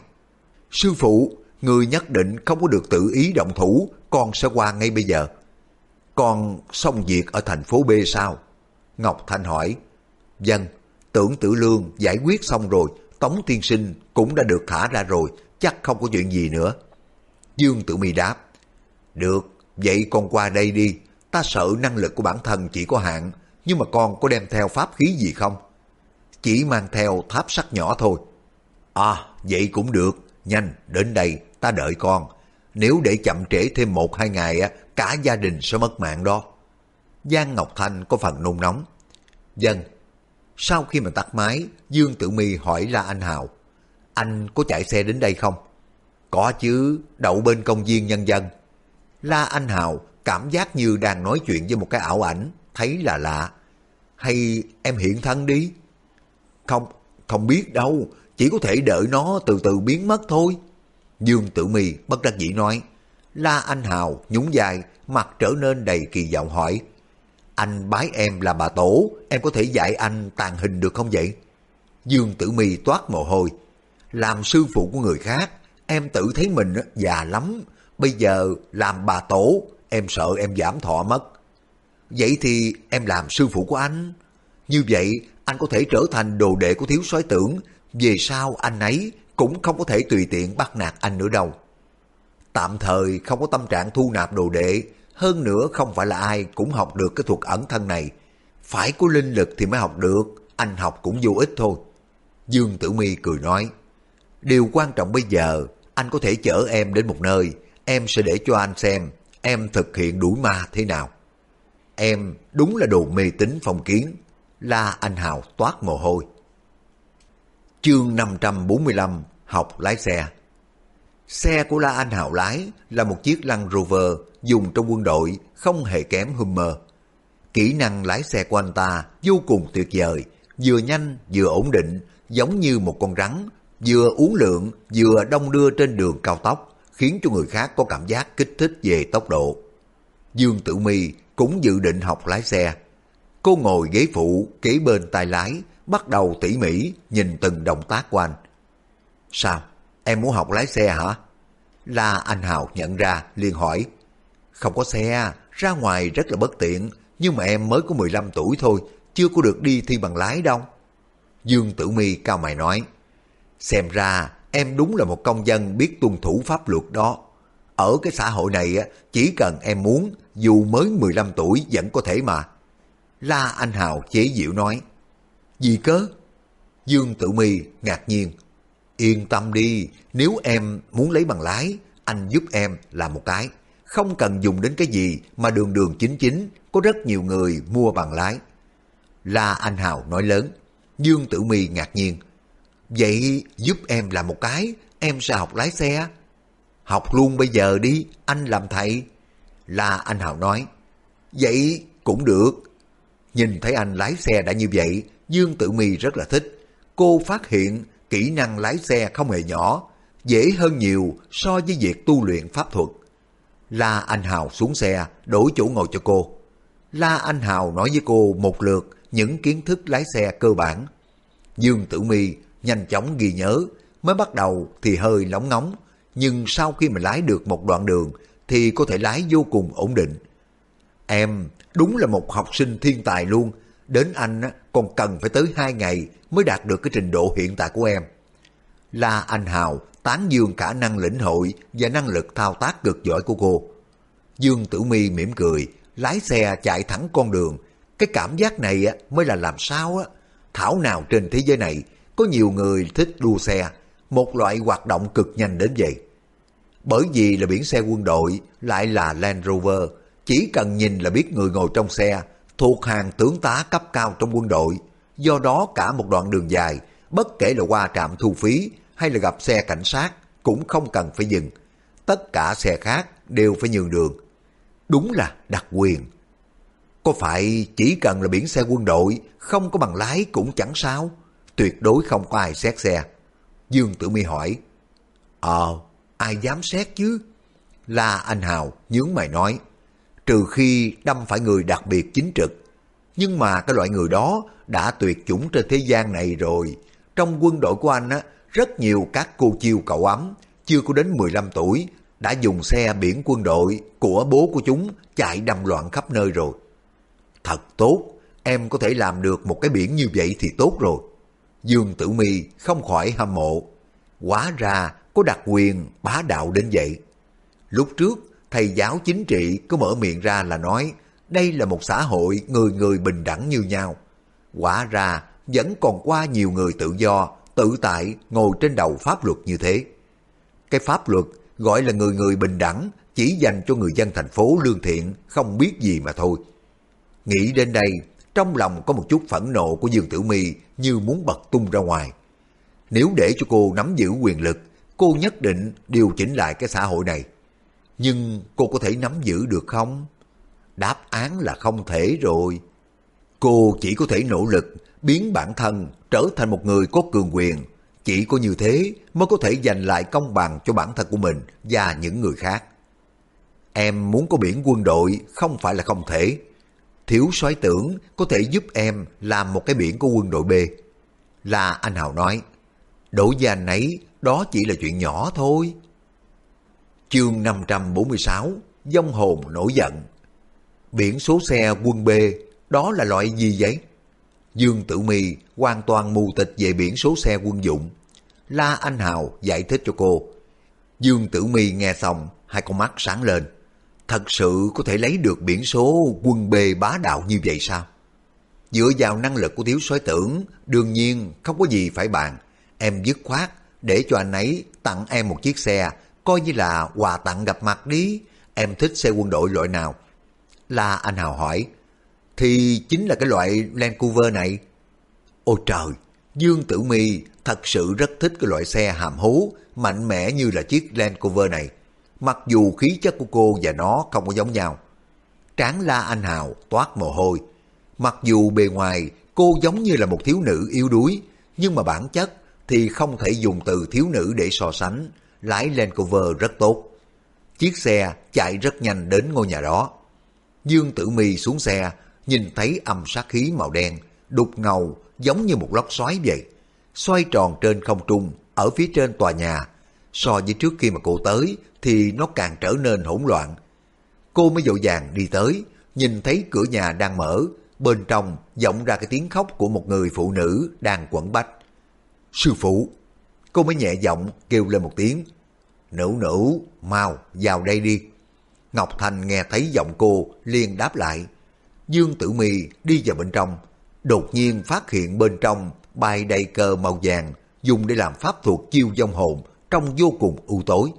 Sư phụ, người nhất định không có được tự ý động thủ, con sẽ qua ngay bây giờ. Con xong việc ở thành phố B sao? Ngọc Thanh hỏi. Dân, tưởng tử lương giải quyết xong rồi, Tống Tiên Sinh cũng đã được thả ra rồi, chắc không có chuyện gì nữa. Dương Tử Mi đáp. Được, vậy con qua đây đi, ta sợ năng lực của bản thân chỉ có hạn, nhưng mà con có đem theo pháp khí gì không? Chỉ mang theo tháp sắt nhỏ thôi. À, vậy cũng được, nhanh, đến đây, ta đợi con. Nếu để chậm trễ thêm một hai ngày, cả gia đình sẽ mất mạng đó. Giang Ngọc Thanh có phần nôn nóng. Dân, sau khi mà tắt máy, Dương Tử Mi hỏi La Anh Hào, anh có chạy xe đến đây không? Có chứ, đậu bên công viên nhân dân. La Anh Hào cảm giác như đang nói chuyện với một cái ảo ảnh, thấy là lạ. Hay em hiện thân đi? Không, không biết đâu, chỉ có thể đợi nó từ từ biến mất thôi. Dương Tử Mi bất đắc dĩ nói. La Anh Hào nhún dài, mặt trở nên đầy kỳ vọng hỏi. Anh bái em là bà tổ, em có thể dạy anh tàn hình được không vậy? Dương Tử Mi toát mồ hôi. Làm sư phụ của người khác, em tự thấy mình già lắm. Bây giờ làm bà tổ, em sợ em giảm thọ mất. Vậy thì em làm sư phụ của anh. Như vậy anh có thể trở thành đồ đệ của thiếu soái tưởng, về sau anh ấy cũng không có thể tùy tiện bắt nạt anh nữa đâu. Tạm thời không có tâm trạng thu nạp đồ đệ, hơn nữa không phải là ai cũng học được cái thuật ẩn thân này. Phải có linh lực thì mới học được, anh học cũng vô ích thôi. Dương Tử Mi cười nói, điều quan trọng bây giờ, anh có thể chở em đến một nơi, em sẽ để cho anh xem em thực hiện đuổi ma thế nào. Em đúng là đồ mê tín phong kiến, la anh Hào toát mồ hôi. Chương 545 Học lái xe Xe của La Anh Hào lái là một chiếc Land Rover dùng trong quân đội không hề kém Hummer. Kỹ năng lái xe của anh ta vô cùng tuyệt vời, vừa nhanh vừa ổn định, giống như một con rắn, vừa uống lượng vừa đông đưa trên đường cao tốc, khiến cho người khác có cảm giác kích thích về tốc độ. Dương Tử Mi cũng dự định học lái xe. Cô ngồi ghế phụ kế bên tay lái, bắt đầu tỉ mỉ nhìn từng động tác của anh. Sao? Em muốn học lái xe hả? La Anh Hào nhận ra, liền hỏi. Không có xe, ra ngoài rất là bất tiện, nhưng mà em mới có 15 tuổi thôi, chưa có được đi thi bằng lái đâu. Dương Tử Mi cao mày nói. Xem ra em đúng là một công dân biết tuân thủ pháp luật đó. Ở cái xã hội này chỉ cần em muốn, dù mới 15 tuổi vẫn có thể mà. La Anh Hào chế diệu nói. Gì cớ? Dương Tử Mi ngạc nhiên. Yên tâm đi, nếu em muốn lấy bằng lái, anh giúp em làm một cái. Không cần dùng đến cái gì mà đường đường chính chính, có rất nhiều người mua bằng lái. La Anh Hào nói lớn. Dương Tử Mi ngạc nhiên. Vậy giúp em làm một cái, em sẽ học lái xe. Học luôn bây giờ đi, anh làm thầy. là Anh Hào nói. Vậy cũng được. Nhìn thấy anh lái xe đã như vậy, Dương Tử Mi rất là thích. Cô phát hiện kỹ năng lái xe không hề nhỏ, dễ hơn nhiều so với việc tu luyện pháp thuật. La Anh Hào xuống xe, đổi chỗ ngồi cho cô. La Anh Hào nói với cô một lượt những kiến thức lái xe cơ bản. Dương Tử Mi nhanh chóng ghi nhớ, mới bắt đầu thì hơi lóng ngóng, nhưng sau khi mà lái được một đoạn đường thì có thể lái vô cùng ổn định. Em đúng là một học sinh thiên tài luôn, đến anh còn cần phải tới hai ngày mới đạt được cái trình độ hiện tại của em. La Anh Hào tán dương khả năng lĩnh hội và năng lực thao tác cực giỏi của cô. Dương Tử Mi mỉm cười, lái xe chạy thẳng con đường. Cái cảm giác này mới là làm sao á. Thảo nào trên thế giới này có nhiều người thích đua xe, một loại hoạt động cực nhanh đến vậy. Bởi vì là biển xe quân đội lại là Land Rover, chỉ cần nhìn là biết người ngồi trong xe thuộc hàng tướng tá cấp cao trong quân đội. Do đó cả một đoạn đường dài, bất kể là qua trạm thu phí hay là gặp xe cảnh sát cũng không cần phải dừng. Tất cả xe khác đều phải nhường đường. Đúng là đặc quyền. Có phải chỉ cần là biển xe quân đội, không có bằng lái cũng chẳng sao? Tuyệt đối không có ai xét xe. Dương Tử Mi hỏi, Ờ, ai dám xét chứ? La Anh Hào nhướng mày nói, trừ khi đâm phải người đặc biệt chính trực. Nhưng mà cái loại người đó đã tuyệt chủng trên thế gian này rồi. Trong quân đội của anh á, rất nhiều các cô chiêu cậu ấm, chưa có đến 15 tuổi, đã dùng xe biển quân đội của bố của chúng chạy đâm loạn khắp nơi rồi. Thật tốt, em có thể làm được một cái biển như vậy thì tốt rồi. Dương Tử Mi không khỏi hâm mộ. Quá ra có đặc quyền bá đạo đến vậy. Lúc trước, thầy giáo chính trị có mở miệng ra là nói đây là một xã hội người người bình đẳng như nhau. Quả ra vẫn còn qua nhiều người tự do, tự tại ngồi trên đầu pháp luật như thế. Cái pháp luật gọi là người người bình đẳng chỉ dành cho người dân thành phố lương thiện không biết gì mà thôi. Nghĩ đến đây, trong lòng có một chút phẫn nộ của Dương Tử Mi như muốn bật tung ra ngoài. Nếu để cho cô nắm giữ quyền lực, cô nhất định điều chỉnh lại cái xã hội này. Nhưng cô có thể nắm giữ được không? Đáp án là không thể rồi. Cô chỉ có thể nỗ lực biến bản thân trở thành một người có cường quyền. Chỉ có như thế mới có thể giành lại công bằng cho bản thân của mình và những người khác. Em muốn có biển quân đội không phải là không thể. Thiếu soái tưởng có thể giúp em làm một cái biển của quân đội B. Là anh Hào nói, đổ già nấy đó chỉ là chuyện nhỏ thôi. Chương 546 dông hồn nổi giận. Biển số xe quân B, đó là loại gì vậy? Dương Tử Mi hoàn toàn mù tịch về biển số xe quân dụng. La Anh Hào giải thích cho cô. Dương Tử Mi nghe xong, hai con mắt sáng lên. Thật sự có thể lấy được biển số quân bê bá đạo như vậy sao? Dựa vào năng lực của thiếu soái tưởng, đương nhiên không có gì phải bàn. Em dứt khoát, để cho anh ấy tặng em một chiếc xe, coi như là quà tặng gặp mặt đi. Em thích xe quân đội loại nào? là Anh Hào hỏi. Thì chính là cái loại Land Rover này. Ôi trời, Dương Tử Mi thật sự rất thích cái loại xe hàm hú, mạnh mẽ như là chiếc Land Rover này. Mặc dù khí chất của cô và nó không có giống nhau. Tráng La Anh Hào toát mồ hôi. Mặc dù bề ngoài cô giống như là một thiếu nữ yếu đuối, nhưng mà bản chất thì không thể dùng từ thiếu nữ để so sánh. Lái Land cover rất tốt. Chiếc xe chạy rất nhanh đến ngôi nhà đó. Dương Tử Mi xuống xe, nhìn thấy âm sát khí màu đen, đục ngầu giống như một lốc xoáy vậy. Xoay tròn trên không trung, ở phía trên tòa nhà. So với trước khi mà cô tới thì nó càng trở nên hỗn loạn. Cô mới dội vàng đi tới, nhìn thấy cửa nhà đang mở, bên trong vọng ra cái tiếng khóc của một người phụ nữ đang quẩn bách. Sư phụ! Cô mới nhẹ giọng kêu lên một tiếng. Nữ nữ, mau, vào đây đi. Ngọc Thành nghe thấy giọng cô, liền đáp lại. Dương Tử Mi đi vào bên trong, đột nhiên phát hiện bên trong bay đầy cờ màu vàng dùng để làm pháp thuật chiêu vong hồn trong vô cùng u tối.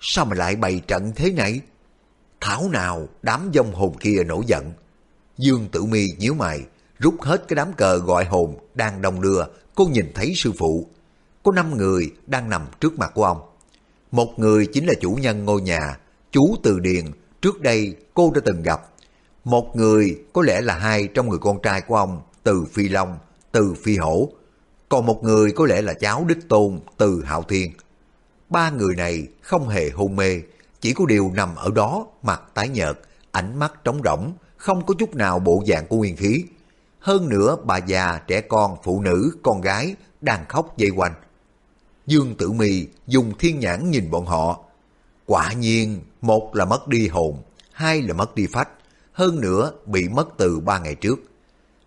Sao mà lại bày trận thế này? Thảo nào đám dông hồn kia nổi giận. Dương Tử Mi nhíu mày, rút hết cái đám cờ gọi hồn đang đông đưa, cô nhìn thấy sư phụ. Có năm người đang nằm trước mặt của ông. Một người chính là chủ nhân ngôi nhà, chú Từ Điền, trước đây cô đã từng gặp. Một người có lẽ là hai trong người con trai của ông, Từ Phi Long, Từ Phi Hổ. Còn một người có lẽ là cháu đích tôn, Từ Hạo Thiên. Ba người này không hề hôn mê, chỉ có điều nằm ở đó, mặt tái nhợt, ánh mắt trống rỗng, không có chút nào bộ dạng của nguyên khí. Hơn nữa bà già, trẻ con, phụ nữ, con gái đang khóc dây quanh. Dương Tử Mi dùng thiên nhãn nhìn bọn họ. Quả nhiên, một là mất đi hồn, hai là mất đi phách, hơn nữa bị mất từ ba ngày trước.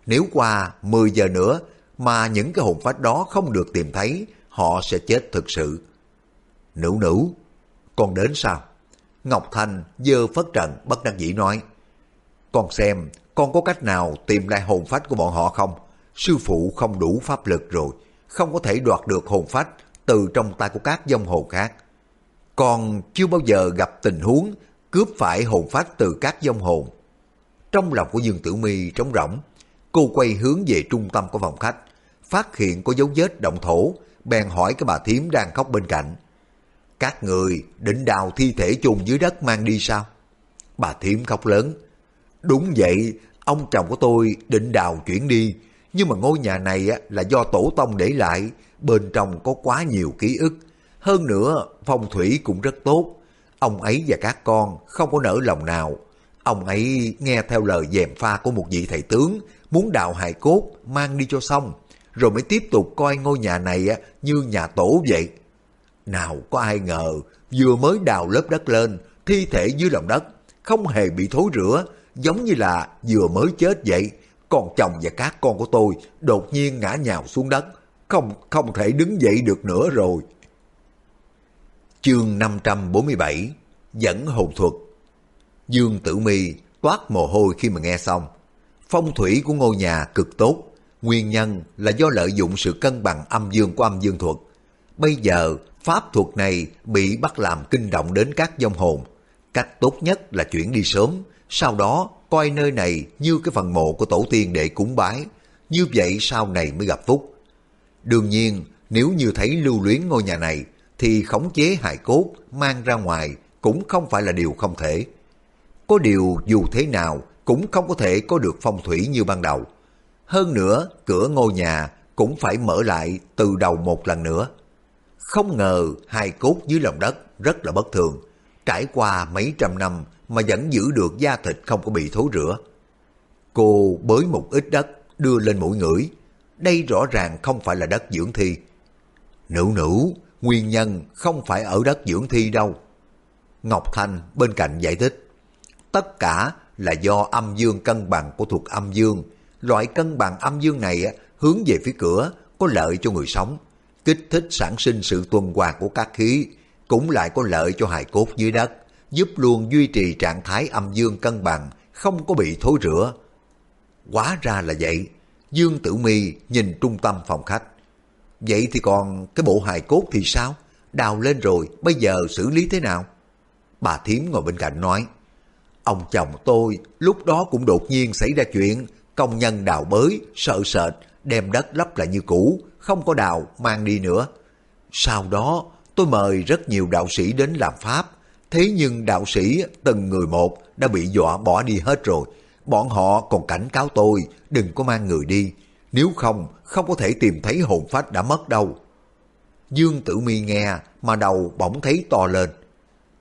Nếu qua 10 giờ nữa mà những cái hồn phách đó không được tìm thấy, họ sẽ chết thực sự. Nữ nữ, con đến sao? Ngọc Thanh dơ phất trần bất đắc dĩ nói. Con xem, con có cách nào tìm lại hồn phách của bọn họ không? Sư phụ không đủ pháp lực rồi, không có thể đoạt được hồn phách từ trong tay của các dông hồn khác. Con chưa bao giờ gặp tình huống cướp phải hồn phách từ các dông hồn. Trong lòng của Dương Tử Mi trống rỗng, cô quay hướng về trung tâm của phòng khách, phát hiện có dấu vết động thổ, bèn hỏi cái bà thím đang khóc bên cạnh. Các người định đào thi thể chôn dưới đất mang đi sao? Bà thím khóc lớn. Đúng vậy, ông chồng của tôi định đào chuyển đi, nhưng mà ngôi nhà này là do tổ tông để lại, bên trong có quá nhiều ký ức. Hơn nữa, phong thủy cũng rất tốt. Ông ấy và các con không có nỡ lòng nào. Ông ấy nghe theo lời dèm pha của một vị thầy tướng, muốn đào hài cốt, mang đi cho xong, rồi mới tiếp tục coi ngôi nhà này như nhà tổ vậy. Nào có ai ngờ, vừa mới đào lớp đất lên, thi thể dưới lòng đất, không hề bị thối rửa, giống như là vừa mới chết vậy. Còn chồng và các con của tôi đột nhiên ngã nhào xuống đất, không không thể đứng dậy được nữa rồi. Chương 547 Dẫn hồn thuật Dương Tử Mi toát mồ hôi khi mà nghe xong. Phong thủy của ngôi nhà cực tốt, nguyên nhân là do lợi dụng sự cân bằng âm dương của âm dương thuật. Bây giờ, pháp thuật này bị bắt làm kinh động đến các dông hồn. Cách tốt nhất là chuyển đi sớm, sau đó coi nơi này như cái phần mộ của tổ tiên để cúng bái. Như vậy sau này mới gặp phúc. Đương nhiên, nếu như thấy lưu luyến ngôi nhà này, thì khống chế hài cốt mang ra ngoài cũng không phải là điều không thể. Có điều dù thế nào cũng không có thể có được phong thủy như ban đầu. Hơn nữa, cửa ngôi nhà cũng phải mở lại từ đầu một lần nữa. Không ngờ hài cốt dưới lòng đất rất là bất thường. Trải qua mấy trăm năm mà vẫn giữ được da thịt không có bị thối rữa. Cô bới một ít đất đưa lên mũi ngửi. Đây rõ ràng không phải là đất dưỡng thi. Nữ nữ, nguyên nhân không phải ở đất dưỡng thi đâu. Ngọc Thanh bên cạnh giải thích. Tất cả là do âm dương cân bằng của thuộc âm dương. Loại cân bằng âm dương này hướng về phía cửa có lợi cho người sống, kích thích sản sinh sự tuần hoàn của các khí, cũng lại có lợi cho hài cốt dưới đất, giúp luôn duy trì trạng thái âm dương cân bằng, không có bị thối rữa. Quá ra là vậy, Dương Tử Mi nhìn trung tâm phòng khách. Vậy thì còn cái bộ hài cốt thì sao? Đào lên rồi, bây giờ xử lý thế nào? Bà Thiếm ngồi bên cạnh nói, Ông chồng tôi lúc đó cũng đột nhiên xảy ra chuyện, công nhân đào bới, sợ sệt, đem đất lấp lại như cũ, không có đào, mang đi nữa. Sau đó, tôi mời rất nhiều đạo sĩ đến làm pháp, thế nhưng đạo sĩ từng người một đã bị dọa bỏ đi hết rồi. Bọn họ còn cảnh cáo tôi đừng có mang người đi, nếu không, không có thể tìm thấy hồn phách đã mất đâu. Dương Tử Mi nghe mà đầu bỗng thấy to lên.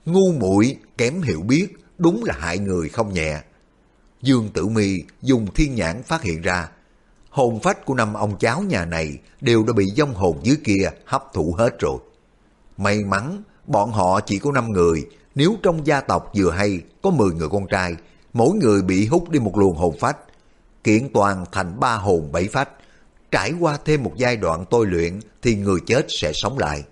Ngu muội kém hiểu biết, đúng là hại người không nhẹ. Dương Tử Mi dùng thiên nhãn phát hiện ra, hồn phách của năm ông cháu nhà này đều đã bị dông hồn dưới kia hấp thụ hết rồi. May mắn, bọn họ chỉ có 5 người, nếu trong gia tộc vừa hay có 10 người con trai, mỗi người bị hút đi một luồng hồn phách, kiện toàn thành ba hồn bảy phách, trải qua thêm một giai đoạn tôi luyện thì người chết sẽ sống lại.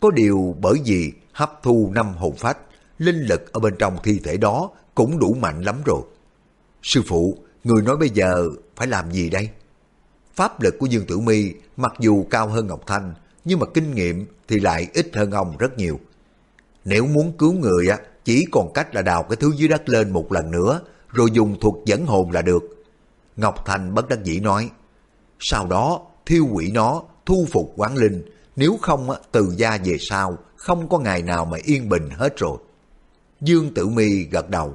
Có điều bởi vì hấp thu năm hồn phách, linh lực ở bên trong thi thể đó cũng đủ mạnh lắm rồi. Sư phụ, người nói bây giờ phải làm gì đây? Pháp lực của Dương Tử Mi mặc dù cao hơn Ngọc Thanh, nhưng mà kinh nghiệm thì lại ít hơn ông rất nhiều. Nếu muốn cứu người á, chỉ còn cách là đào cái thứ dưới đất lên một lần nữa, rồi dùng thuật dẫn hồn là được. Ngọc Thanh bất đắc dĩ nói, sau đó thiêu quỷ nó, thu phục quán linh, nếu không từ gia về sau, không có ngày nào mà yên bình hết rồi. Dương Tử Mi gật đầu.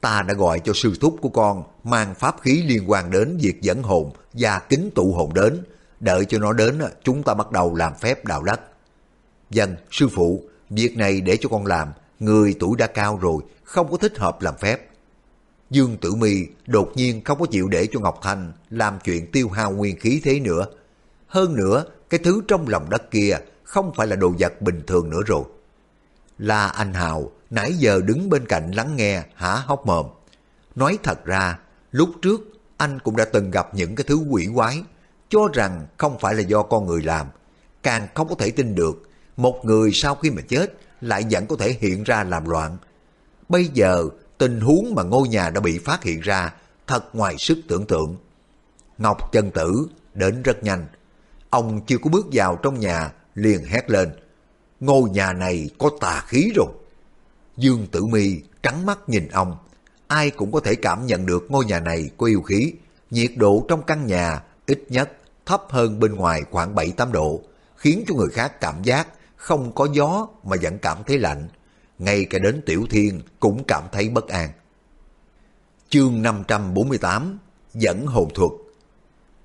Ta đã gọi cho sư thúc của con mang pháp khí liên quan đến việc dẫn hồn và kính tụ hồn đến. Đợi cho nó đến, chúng ta bắt đầu làm phép đào đất. Dân, vâng, sư phụ, việc này để cho con làm. Người tuổi đã cao rồi, không có thích hợp làm phép. Dương Tử Mi đột nhiên không có chịu để cho Ngọc Thanh làm chuyện tiêu hao nguyên khí thế nữa. Hơn nữa, cái thứ trong lòng đất kia không phải là đồ vật bình thường nữa rồi. Là anh Hào nãy giờ đứng bên cạnh lắng nghe hả hốc mồm. Nói thật ra, lúc trước anh cũng đã từng gặp những cái thứ quỷ quái, cho rằng không phải là do con người làm. Càng không có thể tin được, một người sau khi mà chết lại vẫn có thể hiện ra làm loạn. Bây giờ, tình huống mà ngôi nhà đã bị phát hiện ra thật ngoài sức tưởng tượng. Ngọc chân tử đến rất nhanh. Ông chưa có bước vào trong nhà, liền hét lên. Ngôi nhà này có tà khí rồi. Dương Tử Mi trắng mắt nhìn ông. Ai cũng có thể cảm nhận được ngôi nhà này có yêu khí. Nhiệt độ trong căn nhà ít nhất thấp hơn bên ngoài khoảng 7-8 độ, khiến cho người khác cảm giác không có gió mà vẫn cảm thấy lạnh. Ngay cả đến Tiểu Thiên cũng cảm thấy bất an. Chương 548 Dẫn hồn thuật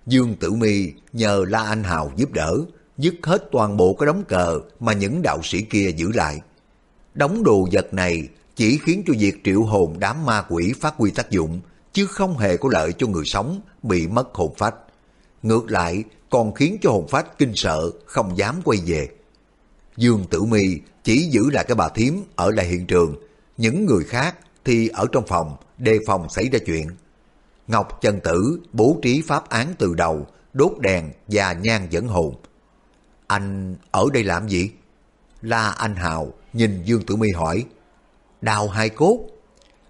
Dương Tử Mi nhờ La Anh Hào giúp đỡ, dứt hết toàn bộ cái đống cờ mà những đạo sĩ kia giữ lại. Đống đồ vật này chỉ khiến cho việc triệu hồn đám ma quỷ phát huy tác dụng, chứ không hề có lợi cho người sống bị mất hồn phách. Ngược lại, còn khiến cho hồn phách kinh sợ, không dám quay về. Dương Tử Mi chỉ giữ lại cái bà thím ở lại hiện trường, những người khác thì ở trong phòng đề phòng xảy ra chuyện. Ngọc Chân Tử bố trí pháp án từ đầu, đốt đèn và nhang dẫn hồn. Anh ở đây làm gì? La Anh Hào nhìn Dương Tử Mi hỏi. Đào hai cốt.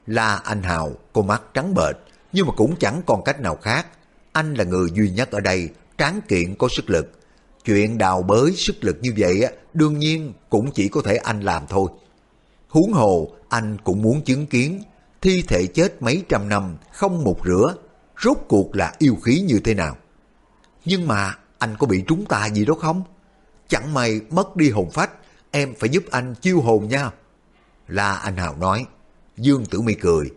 La Anh Hào, cô mắt trắng bệch, nhưng mà cũng chẳng còn cách nào khác. Anh là người duy nhất ở đây, tráng kiện có sức lực. Chuyện đào bới sức lực như vậy á, đương nhiên cũng chỉ có thể anh làm thôi. Huống hồ, anh cũng muốn chứng kiến thi thể chết mấy trăm năm không một rửa, rốt cuộc là yêu khí như thế nào. Nhưng mà anh có bị trúng tà gì đó không? Chẳng may mất đi hồn phách, em phải giúp anh chiêu hồn nha. La Anh Hào nói, Dương Tử Mi cười.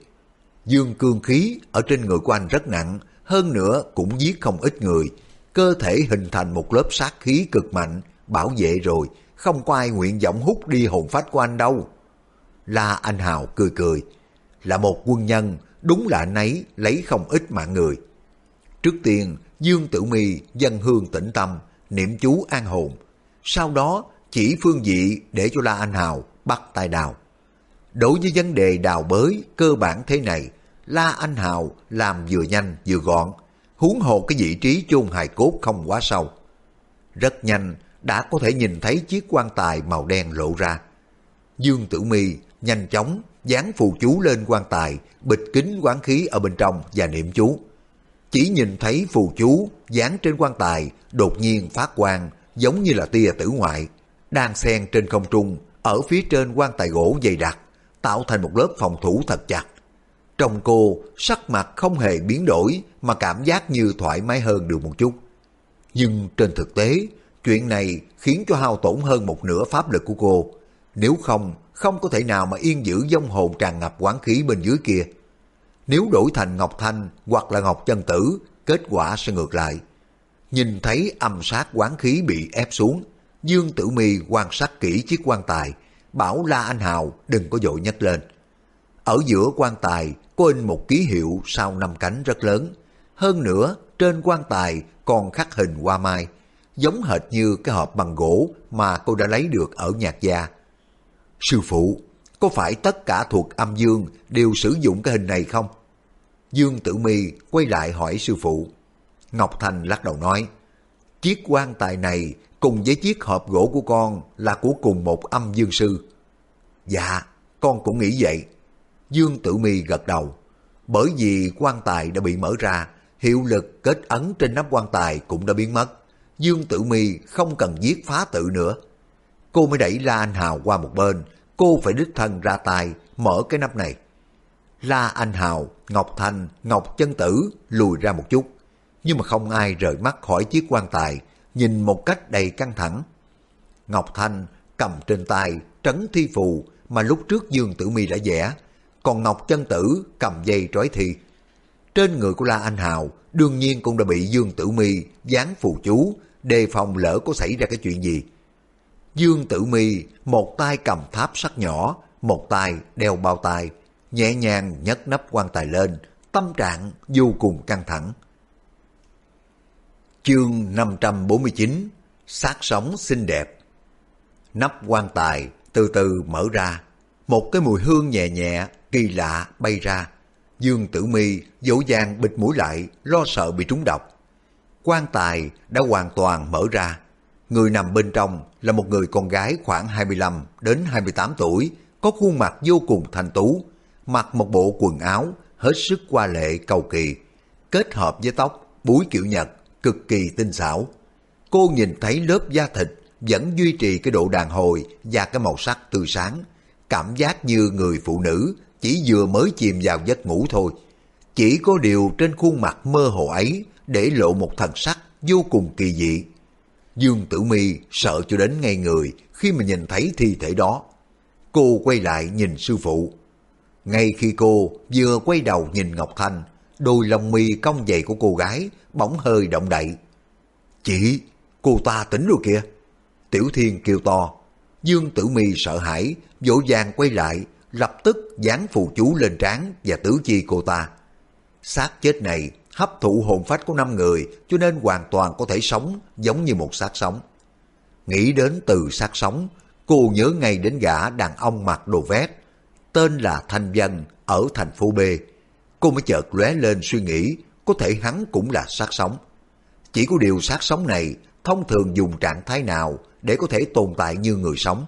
Dương cương khí ở trên người của anh rất nặng, hơn nữa cũng giết không ít người. Cơ thể hình thành một lớp sát khí cực mạnh, bảo vệ rồi, không có ai nguyện vọng hút đi hồn phách của anh đâu. La Anh Hào cười cười, là một quân nhân, đúng là anh ấy lấy không ít mạng người. Trước tiên, Dương Tử Mi dân hương tĩnh tâm, niệm chú an hồn. Sau đó, chỉ phương dị để cho La Anh Hào bắt tay đào. Đối với vấn đề đào bới cơ bản thế này, La Anh Hào làm vừa nhanh vừa gọn, huống hồ cái vị trí chôn hài cốt không quá sâu. Rất nhanh đã có thể nhìn thấy chiếc quan tài màu đen lộ ra. Dương Tử Mi nhanh chóng dán phù chú lên quan tài, bịch kính quán khí ở bên trong và niệm chú. Chỉ nhìn thấy phù chú dán trên quan tài đột nhiên phát quang giống như là tia tử ngoại, đang xen trên không trung ở phía trên quan tài gỗ dày đặc, tạo thành một lớp phòng thủ thật chặt. Trong cô, sắc mặt không hề biến đổi mà cảm giác như thoải mái hơn được một chút. Nhưng trên thực tế, chuyện này khiến cho hao tổn hơn một nửa pháp lực của cô. Nếu không, không có thể nào mà yên giữ dông hồn tràn ngập quán khí bên dưới kia. Nếu đổi thành Ngọc Thanh hoặc là Ngọc Chân Tử, kết quả sẽ ngược lại. Nhìn thấy âm sát quán khí bị ép xuống, Dương Tử Mi quan sát kỹ chiếc quan tài, bảo La Anh Hào đừng có dội nhấc lên. Ở giữa quan tài có in một ký hiệu sau năm cánh rất lớn. Hơn nữa, trên quan tài còn khắc hình hoa mai, giống hệt như cái hộp bằng gỗ mà cô đã lấy được ở nhạc gia. Sư phụ, có phải tất cả thuộc âm dương đều sử dụng cái hình này không? Dương Tử Mi quay lại hỏi sư phụ. Ngọc Thành lắc đầu nói, chiếc quan tài này cùng với chiếc hộp gỗ của con là của cùng một âm dương sư. Dạ, con cũng nghĩ vậy. Dương Tử Mi gật đầu. Bởi vì quan tài đã bị mở ra, hiệu lực kết ấn trên nắp quan tài cũng đã biến mất. Dương Tử Mi không cần giết phá tự nữa. Cô mới đẩy La Anh Hào qua một bên, cô phải đích thân ra tay mở cái nắp này. La Anh Hào, Ngọc Thành, Ngọc Chân Tử lùi ra một chút, nhưng mà không ai rời mắt khỏi chiếc quan tài, nhìn một cách đầy căng thẳng. Ngọc Thanh cầm trên tay trấn thi phù mà lúc trước Dương Tử Mi đã vẽ, còn Ngọc Chân Tử cầm dây trói thi. Trên người của La Anh Hào đương nhiên cũng đã bị Dương Tử Mi dán phù chú, đề phòng lỡ có xảy ra cái chuyện gì. Dương Tử Mi một tay cầm tháp sắt nhỏ, một tay đeo bao tay, nhẹ nhàng nhấc nắp quan tài lên, tâm trạng vô cùng căng thẳng. Chương 549 Sát sống xinh đẹp Nắp quan tài từ từ mở ra, một cái mùi hương nhẹ nhẹ, kỳ lạ bay ra. Dương Tử Mi dỗ dàng bịt mũi lại, lo sợ bị trúng độc. Quan tài đã hoàn toàn mở ra. Người nằm bên trong là một người con gái khoảng 25 đến 28 tuổi, có khuôn mặt vô cùng thanh tú, mặc một bộ quần áo hết sức qua lệ cầu kỳ, kết hợp với tóc búi kiểu Nhật cực kỳ tinh xảo. Cô nhìn thấy lớp da thịt vẫn duy trì cái độ đàn hồi và cái màu sắc tươi sáng, cảm giác như người phụ nữ chỉ vừa mới chìm vào giấc ngủ thôi. Chỉ có điều trên khuôn mặt mơ hồ ấy để lộ một thần sắc vô cùng kỳ dị. Dương Tử Mi sợ cho đến ngay người khi mà nhìn thấy thi thể đó. Cô quay lại nhìn sư phụ. Ngay khi cô vừa quay đầu nhìn Ngọc Thanh, đôi lông mi cong dày của cô gái bỗng hơi động đậy. Chị, cô ta tỉnh rồi kìa. Tiểu Thiên kêu to. Dương Tử Mi sợ hãi, vỗ vàng quay lại, lập tức dán phù chú lên trán và tứ chi cô ta. xác chết này hấp thụ hồn phách của năm người cho nên hoàn toàn có thể sống giống như một xác sống. Nghĩ đến từ xác sống, cô nhớ ngay đến gã đàn ông mặc đồ vét, tên là Thanh Vân ở thành phố B. Cô mới chợt lóe lên suy nghĩ có thể hắn cũng là sát sống. Chỉ có điều sát sống này thông thường dùng trạng thái nào để có thể tồn tại như người sống.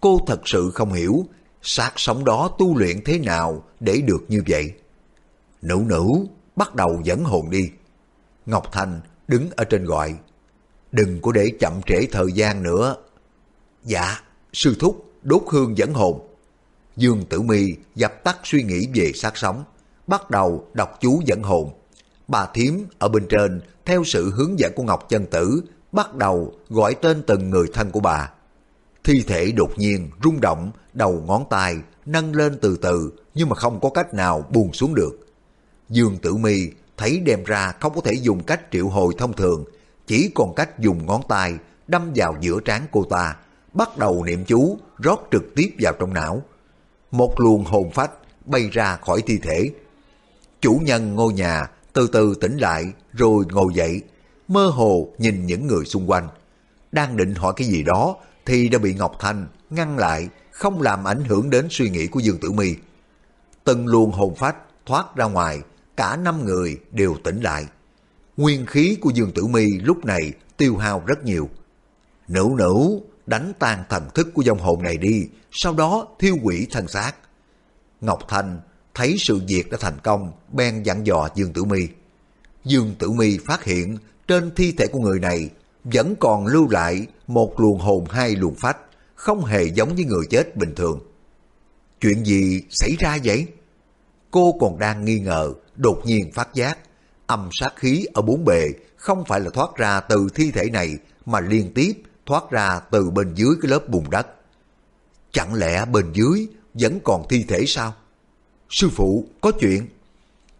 Cô thật sự không hiểu sát sống đó tu luyện thế nào để được như vậy. Nữ nữ, bắt đầu dẫn hồn đi. Ngọc thành đứng ở trên gọi. Đừng có để chậm trễ thời gian nữa. Dạ, sư thúc, đốt hương dẫn hồn. Dương Tử Mi dập tắt suy nghĩ về sát sống, bắt đầu đọc chú dẫn hồn. Bà Thím ở bên trên, theo sự hướng dẫn của Ngọc Chân Tử, bắt đầu gọi tên từng người thân của bà. Thi thể đột nhiên rung động, đầu ngón tay nâng lên từ từ nhưng mà không có cách nào buông xuống được. Dương Tử Mi thấy đem ra không có thể dùng cách triệu hồi thông thường, chỉ còn cách dùng ngón tay đâm vào giữa trán cô ta, bắt đầu niệm chú rót trực tiếp vào trong não. Một luồng hồn phách bay ra khỏi thi thể. Chủ nhân ngôi nhà từ từ tỉnh lại rồi ngồi dậy, mơ hồ nhìn những người xung quanh. Đang định hỏi cái gì đó thì đã bị Ngọc Thanh ngăn lại không làm ảnh hưởng đến suy nghĩ của Dương Tử Mi. Từng luồng hồn phách thoát ra ngoài, cả năm người đều tỉnh lại. Nguyên khí của Dương Tử Mi lúc này tiêu hao rất nhiều. Nữ nữ, đánh tan thần thức của dòng hồn này đi, sau đó thiêu hủy thân xác. Ngọc Thanh thấy sự việc đã thành công, bèn dặn dò Dương Tử Mi. Dương Tử Mi phát hiện trên thi thể của người này vẫn còn lưu lại một luồng hồn hai luồng phách, không hề giống với người chết bình thường. Chuyện gì xảy ra vậy? Cô còn đang nghi ngờ, đột nhiên phát giác, âm sát khí ở bốn bề không phải là thoát ra từ thi thể này mà liên tiếp thoát ra từ bên dưới cái lớp bùn đất. Chẳng lẽ bên dưới vẫn còn thi thể sao? Sư phụ, có chuyện.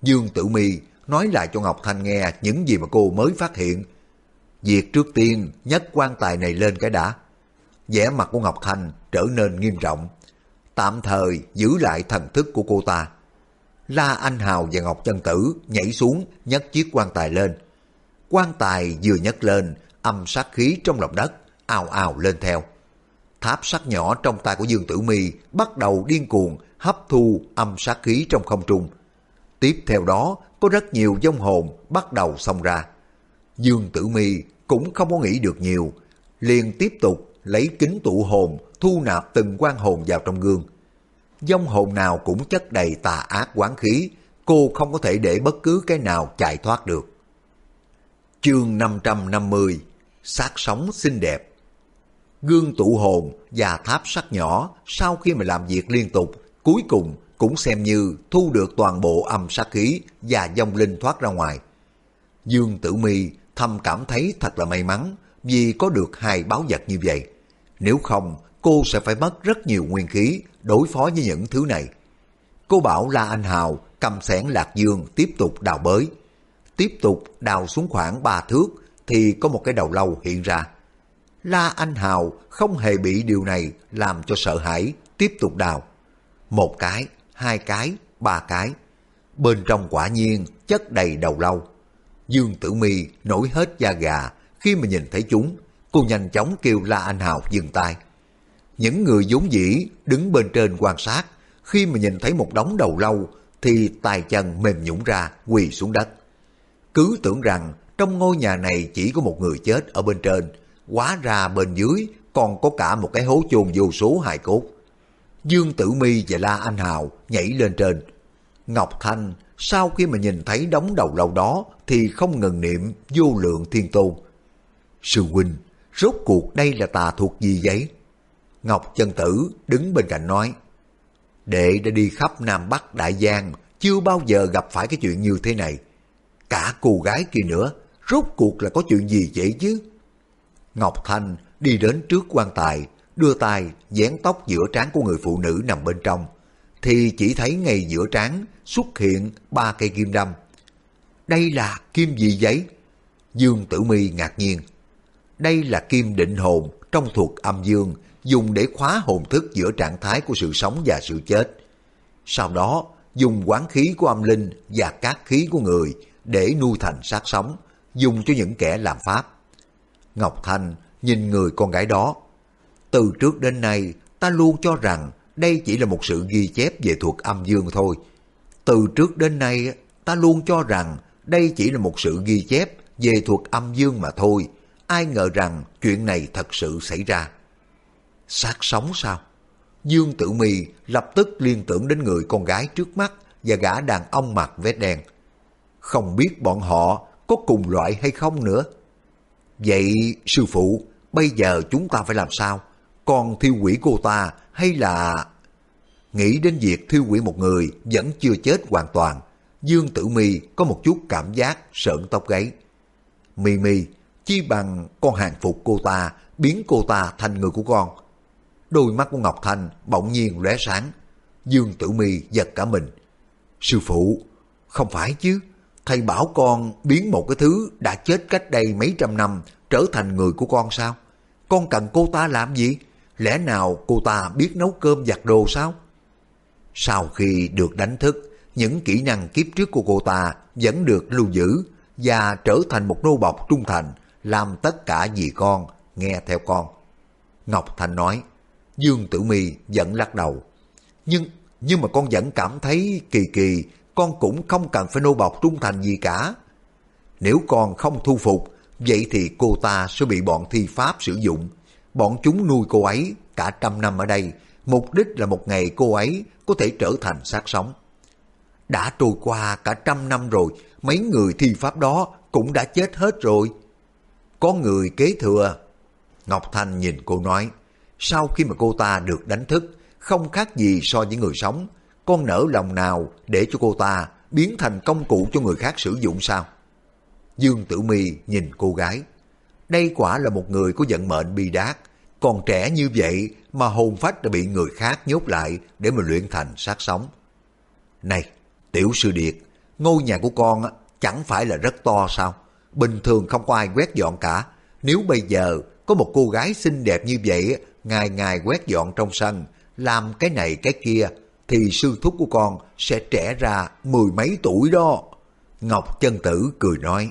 Dương Tử Mi nói lại cho Ngọc Thanh nghe những gì mà cô mới phát hiện. Việc trước tiên nhấc quan tài này lên cái đã. vẻ mặt của Ngọc Thanh trở nên nghiêm trọng. Tạm thời giữ lại thần thức của cô ta. La Anh Hào và Ngọc Chân Tử nhảy xuống nhấc chiếc quan tài lên. Quan tài vừa nhấc lên, âm sát khí trong lòng đất, ào ào lên theo. Tháp sắt nhỏ trong tay của Dương Tử Mi bắt đầu điên cuồng hấp thu âm sát khí trong không trung. Tiếp theo đó, có rất nhiều dông hồn bắt đầu xông ra. Dương Tử Mi cũng không có nghĩ được nhiều, liền tiếp tục lấy kính tụ hồn thu nạp từng quan hồn vào trong gương. Dông hồn nào cũng chất đầy tà ác quán khí, cô không có thể để bất cứ cái nào chạy thoát được. Chương 550 Sát sống xinh đẹp Gương tụ hồn và tháp sắt nhỏ sau khi mà làm việc liên tục, cuối cùng cũng xem như thu được toàn bộ âm sát khí và dòng linh thoát ra ngoài. Dương Tử Mi thầm cảm thấy thật là may mắn vì có được hai báo vật như vậy. Nếu không, cô sẽ phải mất rất nhiều nguyên khí đối phó với những thứ này. Cô bảo La Anh Hào cầm sẻn lạc dương tiếp tục đào bới. Tiếp tục đào xuống khoảng ba thước thì có một cái đầu lâu hiện ra. La Anh Hào không hề bị điều này làm cho sợ hãi, tiếp tục đào. Một cái, hai cái, ba cái. Bên trong quả nhiên chất đầy đầu lâu. Dương Tử Mi nổi hết da gà khi mà nhìn thấy chúng. Cô nhanh chóng kêu La Anh Hào dừng tay. Những người vốn dĩ đứng bên trên quan sát khi mà nhìn thấy một đống đầu lâu thì tay chân mềm nhũng ra quỳ xuống đất. Cứ tưởng rằng trong ngôi nhà này chỉ có một người chết ở bên trên, quá ra bên dưới còn có cả một cái hố chôn vô số hài cốt. Dương Tử Mi và La Anh Hào nhảy lên trên. Ngọc Thanh sau khi mà nhìn thấy đống đầu lâu đó thì không ngừng niệm vô lượng thiên tôn. Sư huynh, rốt cuộc đây là tà thuộc gì vậy? Ngọc Chân Tử đứng bên cạnh nói, Đệ đã đi khắp Nam Bắc Đại Giang, chưa bao giờ gặp phải cái chuyện như thế này. Cả cô gái kia nữa, rốt cuộc là có chuyện gì vậy chứ? Ngọc Thanh đi đến trước quan tài, đưa tay dán tóc giữa trán của người phụ nữ nằm bên trong, thì chỉ thấy ngay giữa trán xuất hiện ba cây kim đâm. Đây là kim gì vậy? Dương Tử Mi ngạc nhiên. Đây là kim định hồn trong thuộc âm dương, dùng để khóa hồn thức giữa trạng thái của sự sống và sự chết. Sau đó, dùng quán khí của âm linh và các khí của người để nuôi thành sát sống, dùng cho những kẻ làm pháp. Ngọc Thanh nhìn người con gái đó. Từ trước đến nay, ta luôn cho rằng đây chỉ là một sự ghi chép về thuật âm dương thôi. Từ trước đến nay, ta luôn cho rằng đây chỉ là một sự ghi chép về thuật âm dương mà thôi. Ai ngờ rằng chuyện này thật sự xảy ra. Sát sống sao? Dương Tử Mi lập tức liên tưởng đến người con gái trước mắt và gã đàn ông mặc vest đen. Không biết bọn họ có cùng loại hay không nữa. Vậy sư phụ, bây giờ chúng ta phải làm sao? Còn thiêu quỷ cô ta hay là... Nghĩ đến việc thiêu quỷ một người vẫn chưa chết hoàn toàn, Dương Tử Mi có một chút cảm giác sợn tóc gáy. Mi Mi, chi bằng con hàng phục cô ta, biến cô ta thành người của con. Đôi mắt của Ngọc Thanh bỗng nhiên lóe sáng. Dương Tử Mi giật cả mình. Sư phụ, không phải chứ. Thầy bảo con biến một cái thứ đã chết cách đây mấy trăm năm trở thành người của con sao? Con cần cô ta làm gì? Lẽ nào cô ta biết nấu cơm giặt đồ sao? Sau khi được đánh thức, những kỹ năng kiếp trước của cô ta vẫn được lưu giữ và trở thành một nô bọc trung thành, làm tất cả vì con, nghe theo con. Ngọc Thanh nói, Dương Tử Mi vẫn lắc đầu. Nhưng nhưng mà con vẫn cảm thấy kỳ kỳ, con cũng không cần phải nô bọc trung thành gì cả. Nếu con không thu phục, vậy thì cô ta sẽ bị bọn thi pháp sử dụng. Bọn chúng nuôi cô ấy cả trăm năm ở đây, mục đích là một ngày cô ấy có thể trở thành xác sống. Đã trôi qua cả trăm năm rồi, mấy người thi pháp đó cũng đã chết hết rồi. Có người kế thừa. Ngọc Thanh nhìn cô nói, sau khi mà cô ta được đánh thức, không khác gì so với người sống, con nở lòng nào để cho cô ta biến thành công cụ cho người khác sử dụng sao? Dương Tử Mi nhìn cô gái. Đây quả là một người có vận mệnh bi đát, còn trẻ như vậy mà hồn phách đã bị người khác nhốt lại để mà luyện thành sát sống. Này, tiểu sư điệt, ngôi nhà của con chẳng phải là rất to sao? Bình thường không có ai quét dọn cả. Nếu bây giờ có một cô gái xinh đẹp như vậy, ngày ngày quét dọn trong sân, làm cái này cái kia, thì sư thúc của con sẽ trẻ ra mười mấy tuổi đó. Ngọc chân tử cười nói.